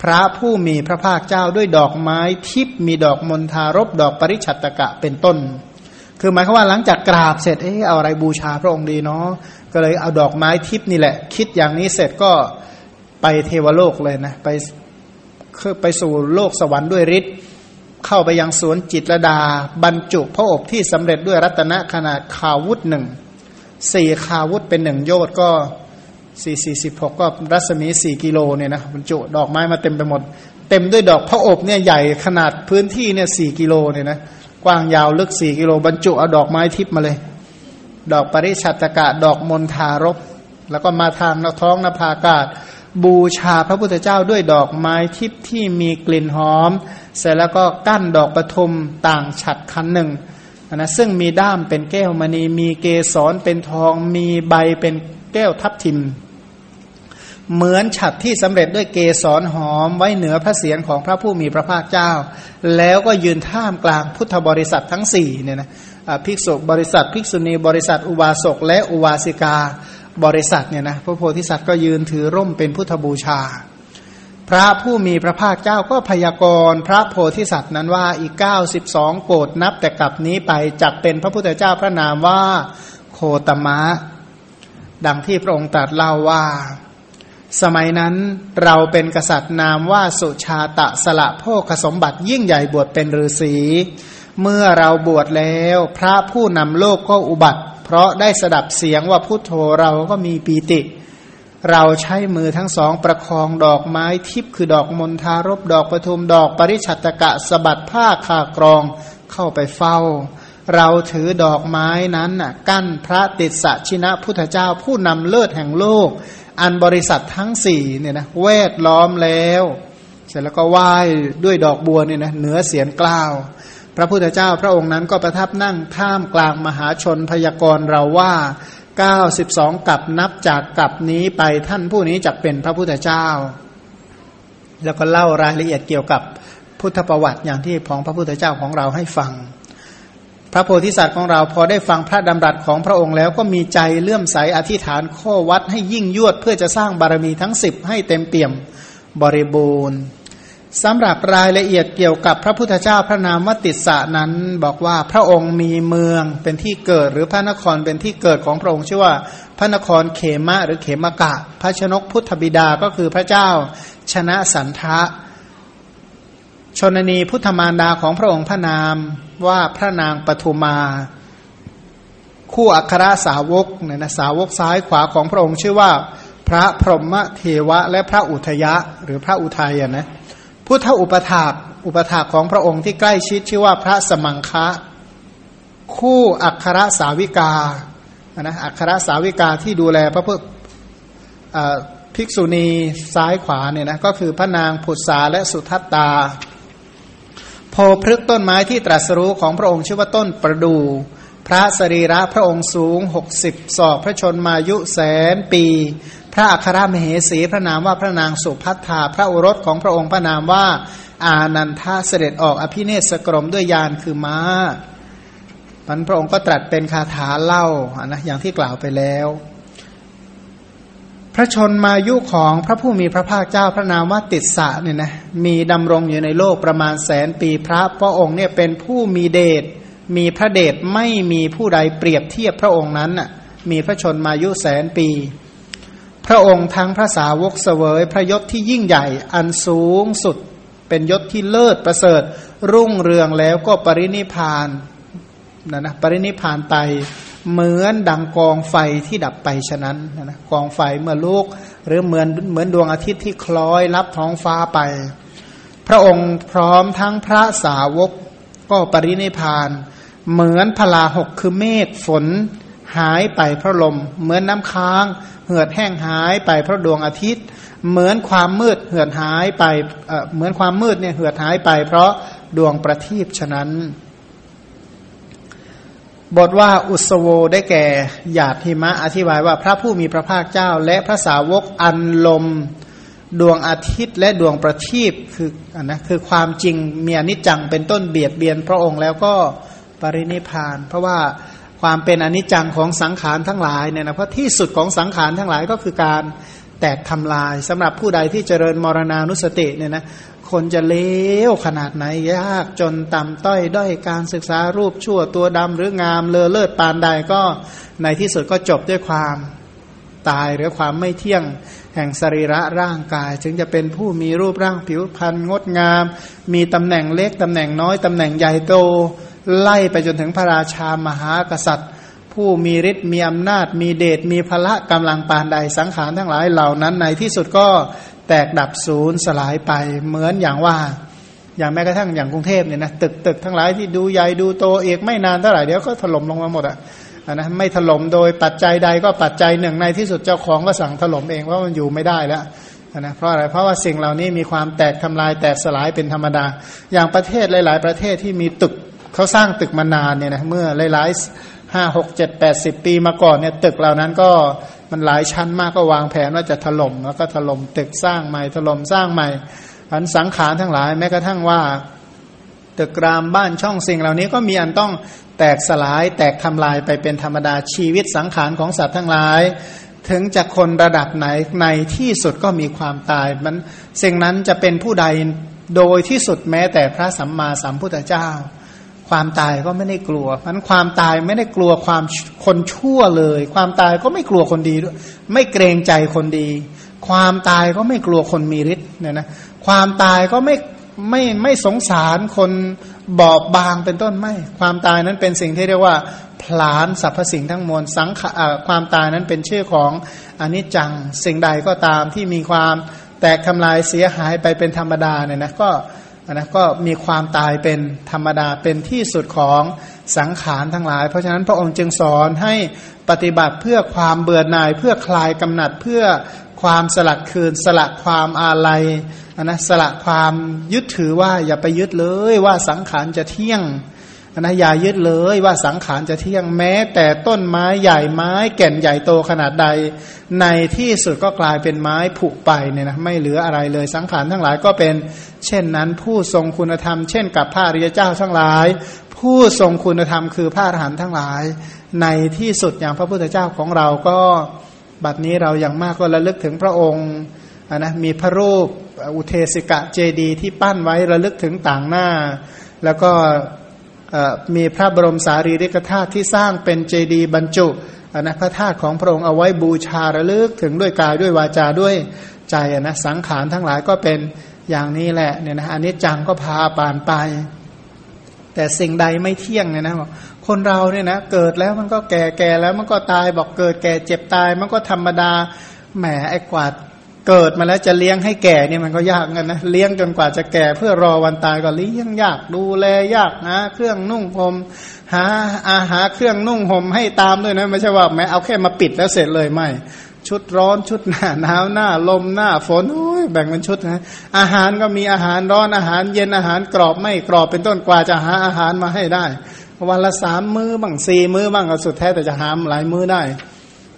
พระผู้มีพระภาคเจ้าด้วยดอกไม้ทิพมีดอกมณฑารบดอกปริชัตกะเป็นต้น คือหมายความว่าหลังจากกราบเสร็จเออเอาอะไรบูชาพระองค์ดีเนาะก็เลยเอาดอกไม้ทิพนี่แหละ คิดอย่างนี้เสร็จก็ไปเทวโลกเลยนะไปไปสู่โลกสวรรค์ด้วยฤทธิ์ เข้าไปยังสวนจิตรดา บรรจุพระอบที่สำเร็จด้วยรัตนะขนาดคาวุธหนึ่งสี่คาวุธเป็นหนึ่งโยชน์ก็สี่สี่สิบหกก็รัศมีสี่กิโลเนี่ยนะบรรจุดอกไม้มาเต็มไปหมด เต็มด้วยดอกพระอบเนี่ยใหญ่ขนาดพื้นที่เนี่ยสี่กิโลเนี่ยนะกว้างยาวลึกสี่กิโลบรรจุเอาดอกไม้ทิพมาเลย ดอกปริชัตกะดอกมณฑารบแล้วก็มาทางนท้องนภากาศ บูชาพระพุทธเจ้าด้วยดอกไม้ทิพที่มีกลิ่นหอม เสร็จแล้วก็กั้นดอกประทุมต่างฉัดคันหนึ่งนะซึ่งมีด้ามเป็นแก้วมณี มีเกสรเป็นทอง มีใบเป็นแก้วทับทิม เหมือนฉัดที่สำเร็จด้วยเกสรหอมไว้เหนือพระเศียรของพระผู้มีพระภาคเจ้า แล้วก็ยืนท่ามกลางพุทธบริษัททั้งสี่เนี่ยนะภิกษุบริษัท ภิกษุณีบริษัท อุบาสกและอุบาสิกาบริษัทเนี่ยนะพระโพธิสัตว์ก็ยืนถือร่มเป็นพุทธบูชา พระผู้มีพระภาคเจ้าก็พยากรณ์พระโพธิสัตว์นั้นว่าอีก 92 โกดนับแต่กลับนี้ไปจักเป็นพระพุทธเจ้าพระนามว่าโคตมะ ดังที่พระองค์ตรัสเล่าว่า สมัยนั้นเราเป็นกษัตริย์นามว่าสุชาตะสละโภคสมบัติยิ่งใหญ่บวชเป็นฤาษี เมื่อเราบวชแล้ว พระผู้นำโลกก็อุบัติ เพราะได้สดับเสียงว่าพุทโธเราก็มีปีติเเราใช้มือทั้งสองประคองดอกไม้ทิพย์คือดอกมณฑารบดอกปทุมดอกปริชัตกะสะบัดผ้าคากรองเข้าไปเฝ้า เราถือดอกไม้นั้นกั้นพระติสสชินะพุทธเจ้าผู้นำเลิศแห่งโลก อันบริษัททั้งสี่เนี่ยนะเวทล้อมแล้ว เสร็จแล้วก็ไหว้ด้วยดอกบัวเนี่ยนะเหนือเสียงกล้าว พระพุทธเจ้าพระองค์นั้นก็ประทับนั่งท่ามกลางมหาชนพยากรเราว่า 92กับนับจากกับนี้ไปท่านผู้นี้จะเป็นพระพุทธเจ้า แล้วก็เล่ารายละเอียดเกี่ยวกับพุทธประวัติอย่างที่ของพระพุทธเจ้าของเราให้ฟัง พระโพธิสัตว์ของเราพอได้ฟังพระดำรัสของพระองค์แล้วก็มีใจเลื่อมใสอธิษฐานข้อวัดให้ยิ่งยวดเพื่อจะสร้างบารมีทั้งสิบให้เต็มเปี่ยมบริบูรณ์ สำหรับรายละเอียดเกี่ยวกับพระพุทธเจ้าพระนามวติสะนั้นบอกว่าพระองค์มีเมืองเป็นที่เกิดหรือพระนครเป็นที่เกิดของพระองค์ชื่อว่า พระนครเขมะหรือเขมกะ พระชนกพุทธบิดาก็คือพระเจ้าชนะสันทะ ชนนีพุทธมารดาของพระองค์พระนามว่าพระนางปทุมา คู่อัครสาวกเนี่ยนะสาวกซ้ายขวาของพระองค์ชื่อว่า พระพรหมเทวะและพระอุทยะหรือพระอุทัยนะ พุทธอุปถากอุปถากของพระองค์ที่ใกล้ชิดชื่อว่าพระสมังคะ คู่อัครสาวิกานะอัครสาวิกาที่ดูแลพระพุทธภิกษุณีซ้ายขวาเนี่ยนะก็คือพระนางผุษาและสุทัตตา โพพฤกต้นไม้ที่ตรัสรู้ของพระองค์ชื่อว่าต้นประดูพระสรีระพระองค์สูงหกสิบศอก พระชนมายุแสนปี พระอัครมเหสีพระนามว่าพระนางสุพัทธาพระโอรสของพระองค์พระนามว่าอานันทาเสด็จออกอภิเนศกรมด้วยยานคือม้ามันพระองค์ก็ตรัสเป็นคาถาเล่านะอย่างที่กล่าวไปแล้ว พระชนมายุของพระผู้มีพระภาคเจ้าพระนามว่าติสสะเนี่ยนะมีดำรงอยู่ในโลกประมาณแสนปีพระพระองค์เนี่ยเป็นผู้มีเดชมีพระเดชไม่มีผู้ใดเปรียบเทียบพระองค์นั้นน่ะมีพระชนมายุแสนปี พระองค์ทั้งพระสาวกเสวยพระยศที่ยิ่งใหญ่อันสูงสุด เป็นยศที่เลิศประเสริฐ รุ่งเรืองแล้วก็ปรินิพานนะนะปรินิพานไปเหมือนดังกองไฟที่ดับไปฉะนั้นนะกองไฟเมื่อลูก หรือเหมือนเหมือนดวงอาทิตย์ที่คล้อยรับท้องฟ้าไป พระองค์พร้อมทั้งพระสาวกก็ปรินิพาน เหมือนพลาหกคือเมฆฝน หายไปเพราะลม เหมือนน้ำค้าง เหือดแห้งหายไปเพราะดวงอาทิตย์ เหมือนความมืดเหือดหายไปเหมือนความมืดเนี่ยเหือดหายไป เพราะดวงประทีปฉะนั้น บทว่าอุสโวได้แก่หยาดหิมะอธิบายว่าพระผู้มีพระภาคเจ้า และพระสาวกอันลม ดวงอาทิตย์และดวงประทีปคืออนนะคือความจริงเมีอนิจจังเป็นต้นเบียดเบียนพระองค์แล้วก็ปรินิพาน เพราะว่า ความเป็นอนิจจังของสังขารทั้งหลายเนี่ยนะเพราะที่สุดของสังขารทั้งหลายก็คือการแตกทำลายสำหรับผู้ใดที่เจริญมรณานุสติเนี่ยนะคนจะเลวขนาดไหนยากจนต่ำต้อยด้อยการศึกษารูปชั่วตัวดำหรืองามเลอเลิศปานใดก็ในที่สุดก็จบด้วยความตายหรือความไม่เที่ยงแห่งสรีระร่างกาย จึงจะเป็นผู้มีรูปร่างผิวพรรณงดงาม มีตำแหน่งเล็กตำแหน่งน้อยตำแหน่งใหญ่โต ไล่ไปจนถึงพระราชามหากษัตริย์ ผู้มีฤทธิ์มีอำนาจ มีเดชมีพละกำลังปานใดสังขารทั้งหลายเหล่านั้นในที่สุดก็แตกดับศูนย์สลายไปเหมือนอย่างว่า อย่างแม้กระทั่งอย่างกรุงเทพเนี่ยนะตึกตึกทั้งหลายที่ดูใหญ่ดูโตเอกไม่นานเท่าไหร่เดี๋ยวก็ถล่มลงมาหมดอะนะไม่ถล่มโดยปัจจัยใดก็ปัจจัยหนึ่งในที่สุดเจ้าของก็สั่งถล่มเองว่ามันอยู่ไม่ได้แล้วนะเพราะอะไรเพราะว่าสิ่งเหล่านี้มีความแตกทำลายแตกสลายเป็นธรรมดา อย่างประเทศหลาย ๆ ประเทศที่มีตึก เขาสร้างตึกมานานเนี่ยนะเมื่อหลายๆห้าหกเจ็ดแปดสิบปีมาก่อนเนี่ยตึกเหล่านั้นก็มันหลายชั้นมากก็วางแผนว่าจะถล่มแล้วก็ถล่มตึกสร้างใหม่ถล่มสร้างใหม่อันสังขารทั้งหลายแม้กระทั่งว่า ตึกรามบ้านช่องสิ่งเหล่านี้ก็มีอันต้องแตกสลายแตกทำลายไปเป็นธรรมดาชีวิตสังขารของสัตว์ทั้งหลาย ถึงจะคนระดับไหนในที่สุดก็มีความตายมันสิ่งนั้นจะเป็นผู้ใดโดยที่สุดแม้แต่พระสัมมาสัมพุทธเจ้า ความตายก็ไม่ได้กลัวมันความตายไม่ได้กลัวความคนชั่วเลย ความตายก็ไม่กลัวคนดีด้วย ไม่เกรงใจคนดี ความตายก็ไม่กลัวคนมีฤทธิ์เนี่ยนะ ความตายก็ไม่ไม่ไม่สงสารคนบอบบางเป็นต้นไม่ ความตายนั้นเป็นสิ่งที่เรียกว่าผลานสรรพสิ่งทั้งมวลสังขความตายนั้นเป็นชื่อของอนิจจังสิ่งใดก็ตามที่มีความแตกทำลายเสียหายไปเป็นธรรมดาเนี่ยนะก็ นะก็มีความตายเป็นธรรมดาเป็นที่สุดของสังขารทั้งหลาย เพราะฉะนั้นพระองค์จึงสอนให้ปฏิบัติเพื่อความเบื่อหน่าย เพื่อคลายกำหนัดเพื่อความสลัดคืน สละความอาลัยนะสละความยึดถือว่าอย่าไปยึดเลยว่าสังขารจะเที่ยง นะอย่ายึดเลยว่าสังขารจะเที่ยงแม้ แต่ต้นไม้ใหญ่ไม้ แก่นใหญ่โตขนาดใด ในที่สุดก็กลายเป็นไม้ผุไปเนี่ยนะไม่เหลืออะไรเลยสังขารทั้งหลายก็เป็น เช่นนั้นผู้ทรงคุณธรรม เช่นกับพระอริยเจ้าทั้งหลาย ผู้ทรงคุณธรรมคือพระอรหันต์ทั้งหลาย ในที่สุดอย่างพระพุทธเจ้าของเราก็บัดนี้เราอย่างมากก็ระลึกถึงพระองค์นะมีพระรูปอุเทสิกะเจดีที่ปั้นไว้ระลึกถึงต่างหน้า แล้วก็ มีพระบรมสารีริกธาตุที่สร้างเป็นเจดีย์บรรจุนะพระธาตุของพระองค์เอาไว้บูชาระลึกถึงด้วยกายด้วยวาจาด้วยใจนะสังขารทั้งหลายก็เป็นอย่างนี้แหละเนี่ยนะอันนี้จังก็พาปานไป แต่สิ่งใดไม่เที่ยงเนี่ยนะคนเราเนี่ยนะเกิดแล้วมันก็แก่แก่แล้วมันก็ตายบอกเกิดแก่เจ็บตาย มันก็ธรรมดาแหมไอ้กวาด เกิดมาแล้วจะเลี้ยงให้แก่เนี่ยมันก็ยากกันนะเลี้ยงจนกว่าจะแก่เพื่อรอวันตายก็เลี้ยงยากดูแลยากนะเครื่องนุ่งห่มหาอาหารเครื่องนุ่งห่มให้ตามด้วยนะไม่ใช่ว่าแม้เอาแค่มาปิดแล้วเสร็จเลยไม่ ชุดร้อนชุดหน้าหนาวหน้าลมหน้าฝนโอ้ยแบ่งเป็นชุดนะอาหารก็มีอาหารร้อนอาหารเย็นอาหารกรอบไม่กรอบเป็นต้นกว่าจะหาอาหารมาให้ได้วันละสามมือ้อบ้างสี่มื้อบ้างก็สุดแท้แต่จะหามหลายมื้อได้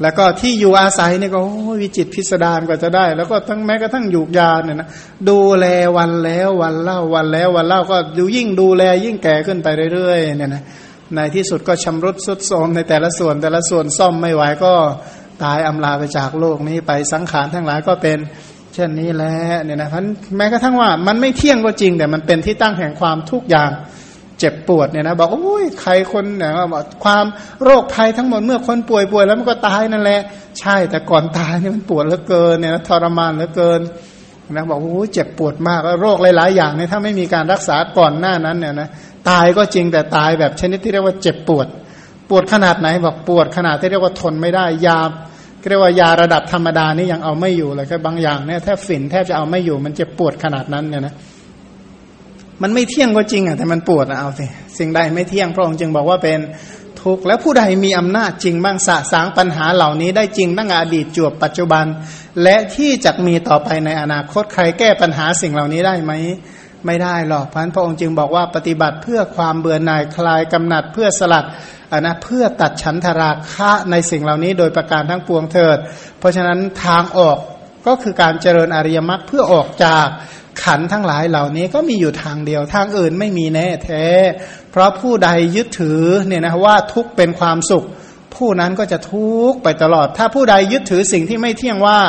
แล้วก็ที่อยู่อาศัยนี่ก็วิจิตพิสดารก็จะได้ แล้วก็ทั้งแม้กระทั่งอยู่ยาเนี่ยนะดูแลวันแล้ววันเล่าวันแล้ววันเล่าก็ดูยิ่งดูแลยิ่งแก่ขึ้นไปเรื่อยๆเนี่ยนะในที่สุดก็ชำรุดสุดโทรมในแต่ละส่วนแต่ละส่วนซ่อมไม่ไหวก็ตายอำลาไปจากโลกนี้ไปสังขารทั้งหลายก็เป็นเช่นนี้แหละเนี่ยนะพันแม้กระทั่งว่ามันไม่เที่ยงก็จริงแต่มันเป็นที่ตั้งแห่งความทุกอย่าง เจ็บปวดเนี่ยนะบอกโอ้ยใครคนเนี่ยบอกความโรคภัยทั้งหมดเมื่อคนป่วยป่วยแล้วมันก็ตายนั่นแหละ ใช่แต่ก่อนตายเนี่ยมันปวดเหลือเกินเนี่ยทรมานเหลือเกินนะบอกโอ้ยเจ็บปวดมากแล้วโรคหลาย ๆ อย่างเนี่ยถ้าไม่มีการรักษาก่อนหน้านั้นเนี่ยนะตายก็จริงแต่ตายแบบชนิดที่เรียกว่าเจ็บปวด ปวดขนาดไหนบอกปวดขนาดที่เรียกว่าทนไม่ได้ยาเรียกว่ายาระดับธรรมดานี่ยังเอาไม่อยู่เลยครับบางอย่างเนี่ยแทบฝิ่นแทบจะเอาไม่อยู่มันเจ็บปวดขนาดนั้นเนี่ยนะ มันไม่เที่ยงก็จริงอะแต่มันปวดนะเอาสิสิ่งใดไม่เที่ยงพระองค์จึงบอกว่าเป็นทุกข์แล้วผู้ใดมีอำนาจจริงบ้างสะสางปัญหาเหล่านี้ได้จริงตั้งแต่อดีตจวบปัจจุบัน และที่จะมีต่อไปในอนาคตใครแก้ปัญหาสิ่งเหล่านี้ได้ไหมไม่ได้หรอกพันพระองค์จึงบอกว่าปฏิบัติเพื่อความเบื่อหน่ายคลายกำหนัดเพื่อสลัดอนะเพื่อตัดฉันทราคะในสิ่งเหล่านี้โดยประการทั้งปวงเถิด เพราะฉะนั้นทางออกก็คือการเจริญอริยมรรคเพื่อออกจาก ขันทั้งหลายเหล่านี้ก็มีอยู่ทางเดียว ทางอื่นไม่มีแน่แท้ เพราะผู้ใดยึดถือเนี่ยนะว่าทุกเป็นความสุข ผู้นั้นก็จะทุกข์ไปตลอด ถ้าผู้ใดยึดถือสิ่งที่ไม่เที่ยงว่า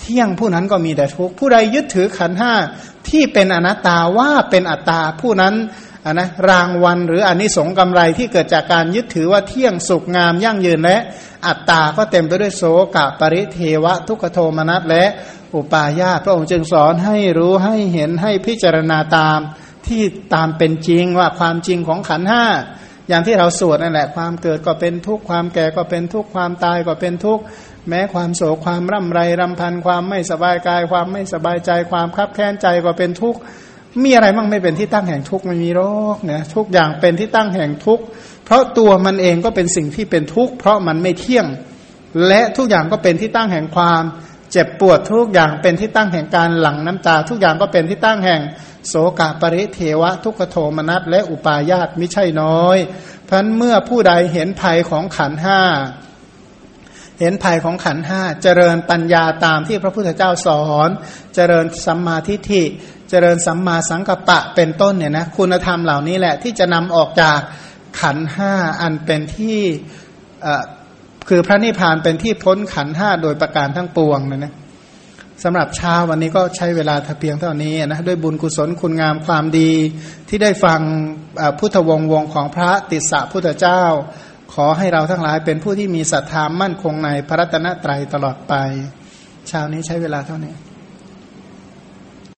เที่ยงผู้นั้นก็มีแต่ทุกข์ผู้ใดยึดถือขันห้าที่เป็นอนัตตาว่าเป็นอัตตาผู้นั้น นนะรางวัลหรืออนนิสงส์กำไรที่เกิดจากการยึดถือว่าเที่ยงสุขงามยั่งยืนและอัตตาก็เต็มไปด้วยโสกะปริเทวะ ทุกโทมนัสและอุปาญาพระองค์จึงสอนให้รู้ให้เห็นให้พิจารณาตามที่ตามเป็นจริงว่าความจริงของขันห้าอย่างที่เราสวดนั่นแหละความเกิดก็เป็นทุกข์ความแก่ก็เป็นทุกข์ความตายก็เป็นทุกข์แม้ความโศกความร่ำไรรำพันความไม่สบายกาย ความไม่สบายใจ ความคับแค้นใจก็เป็นทุกข์ มีอะไรบ้างไม่เป็นที่ตั้งแห่งทุกข์ไม่มีโรคเนี่ยทุกอย่างเป็นที่ตั้งแห่งทุกข์เพราะตัวมันเองก็เป็นสิ่งที่เป็นทุกข์เพราะมันไม่เที่ยง และทุกอย่างก็เป็นที่ตั้งแห่งความเจ็บปวดทุกอย่างเป็นที่ตั้งแห่งการหลั่งน้ำตา ทุกอย่างก็เป็นที่ตั้งแห่งโสกาปริเทวะ ทุกขโทมนัสและอุปาญาตม่ใช่น้อย เพราะนั้นเมื่อผู้ใดเห็นภัยของขันห้าเห็นภัยของขันห้าเจริญปัญญาตามที่พระพุทธเจ้าสอน เจริญสัมมาทิฏฐิ เจริญสัมมาสังกัปปะเป็นต้นเนี่ยนะคุณธรรมเหล่านี้แหละที่จะนำออกจากขันห้าอันเป็นที่คือพระนิพพานเป็นที่พ้นขันห้าโดยประการทั้งปวงนะนะสำหรับเช้าวันนี้ก็ใช้เวลาเพียงเท่านี้นะด้วยบุญกุศลคุณงามความดีที่ได้ฟังพุทธวงศ์วงของพระติสสะพุทธเจ้า ขอให้เราทั้งหลายเป็นผู้ที่มีศรัทธามั่นคงในพระรัตนตรัยตลอดไป เช้านี้ใช้เวลาเท่านี้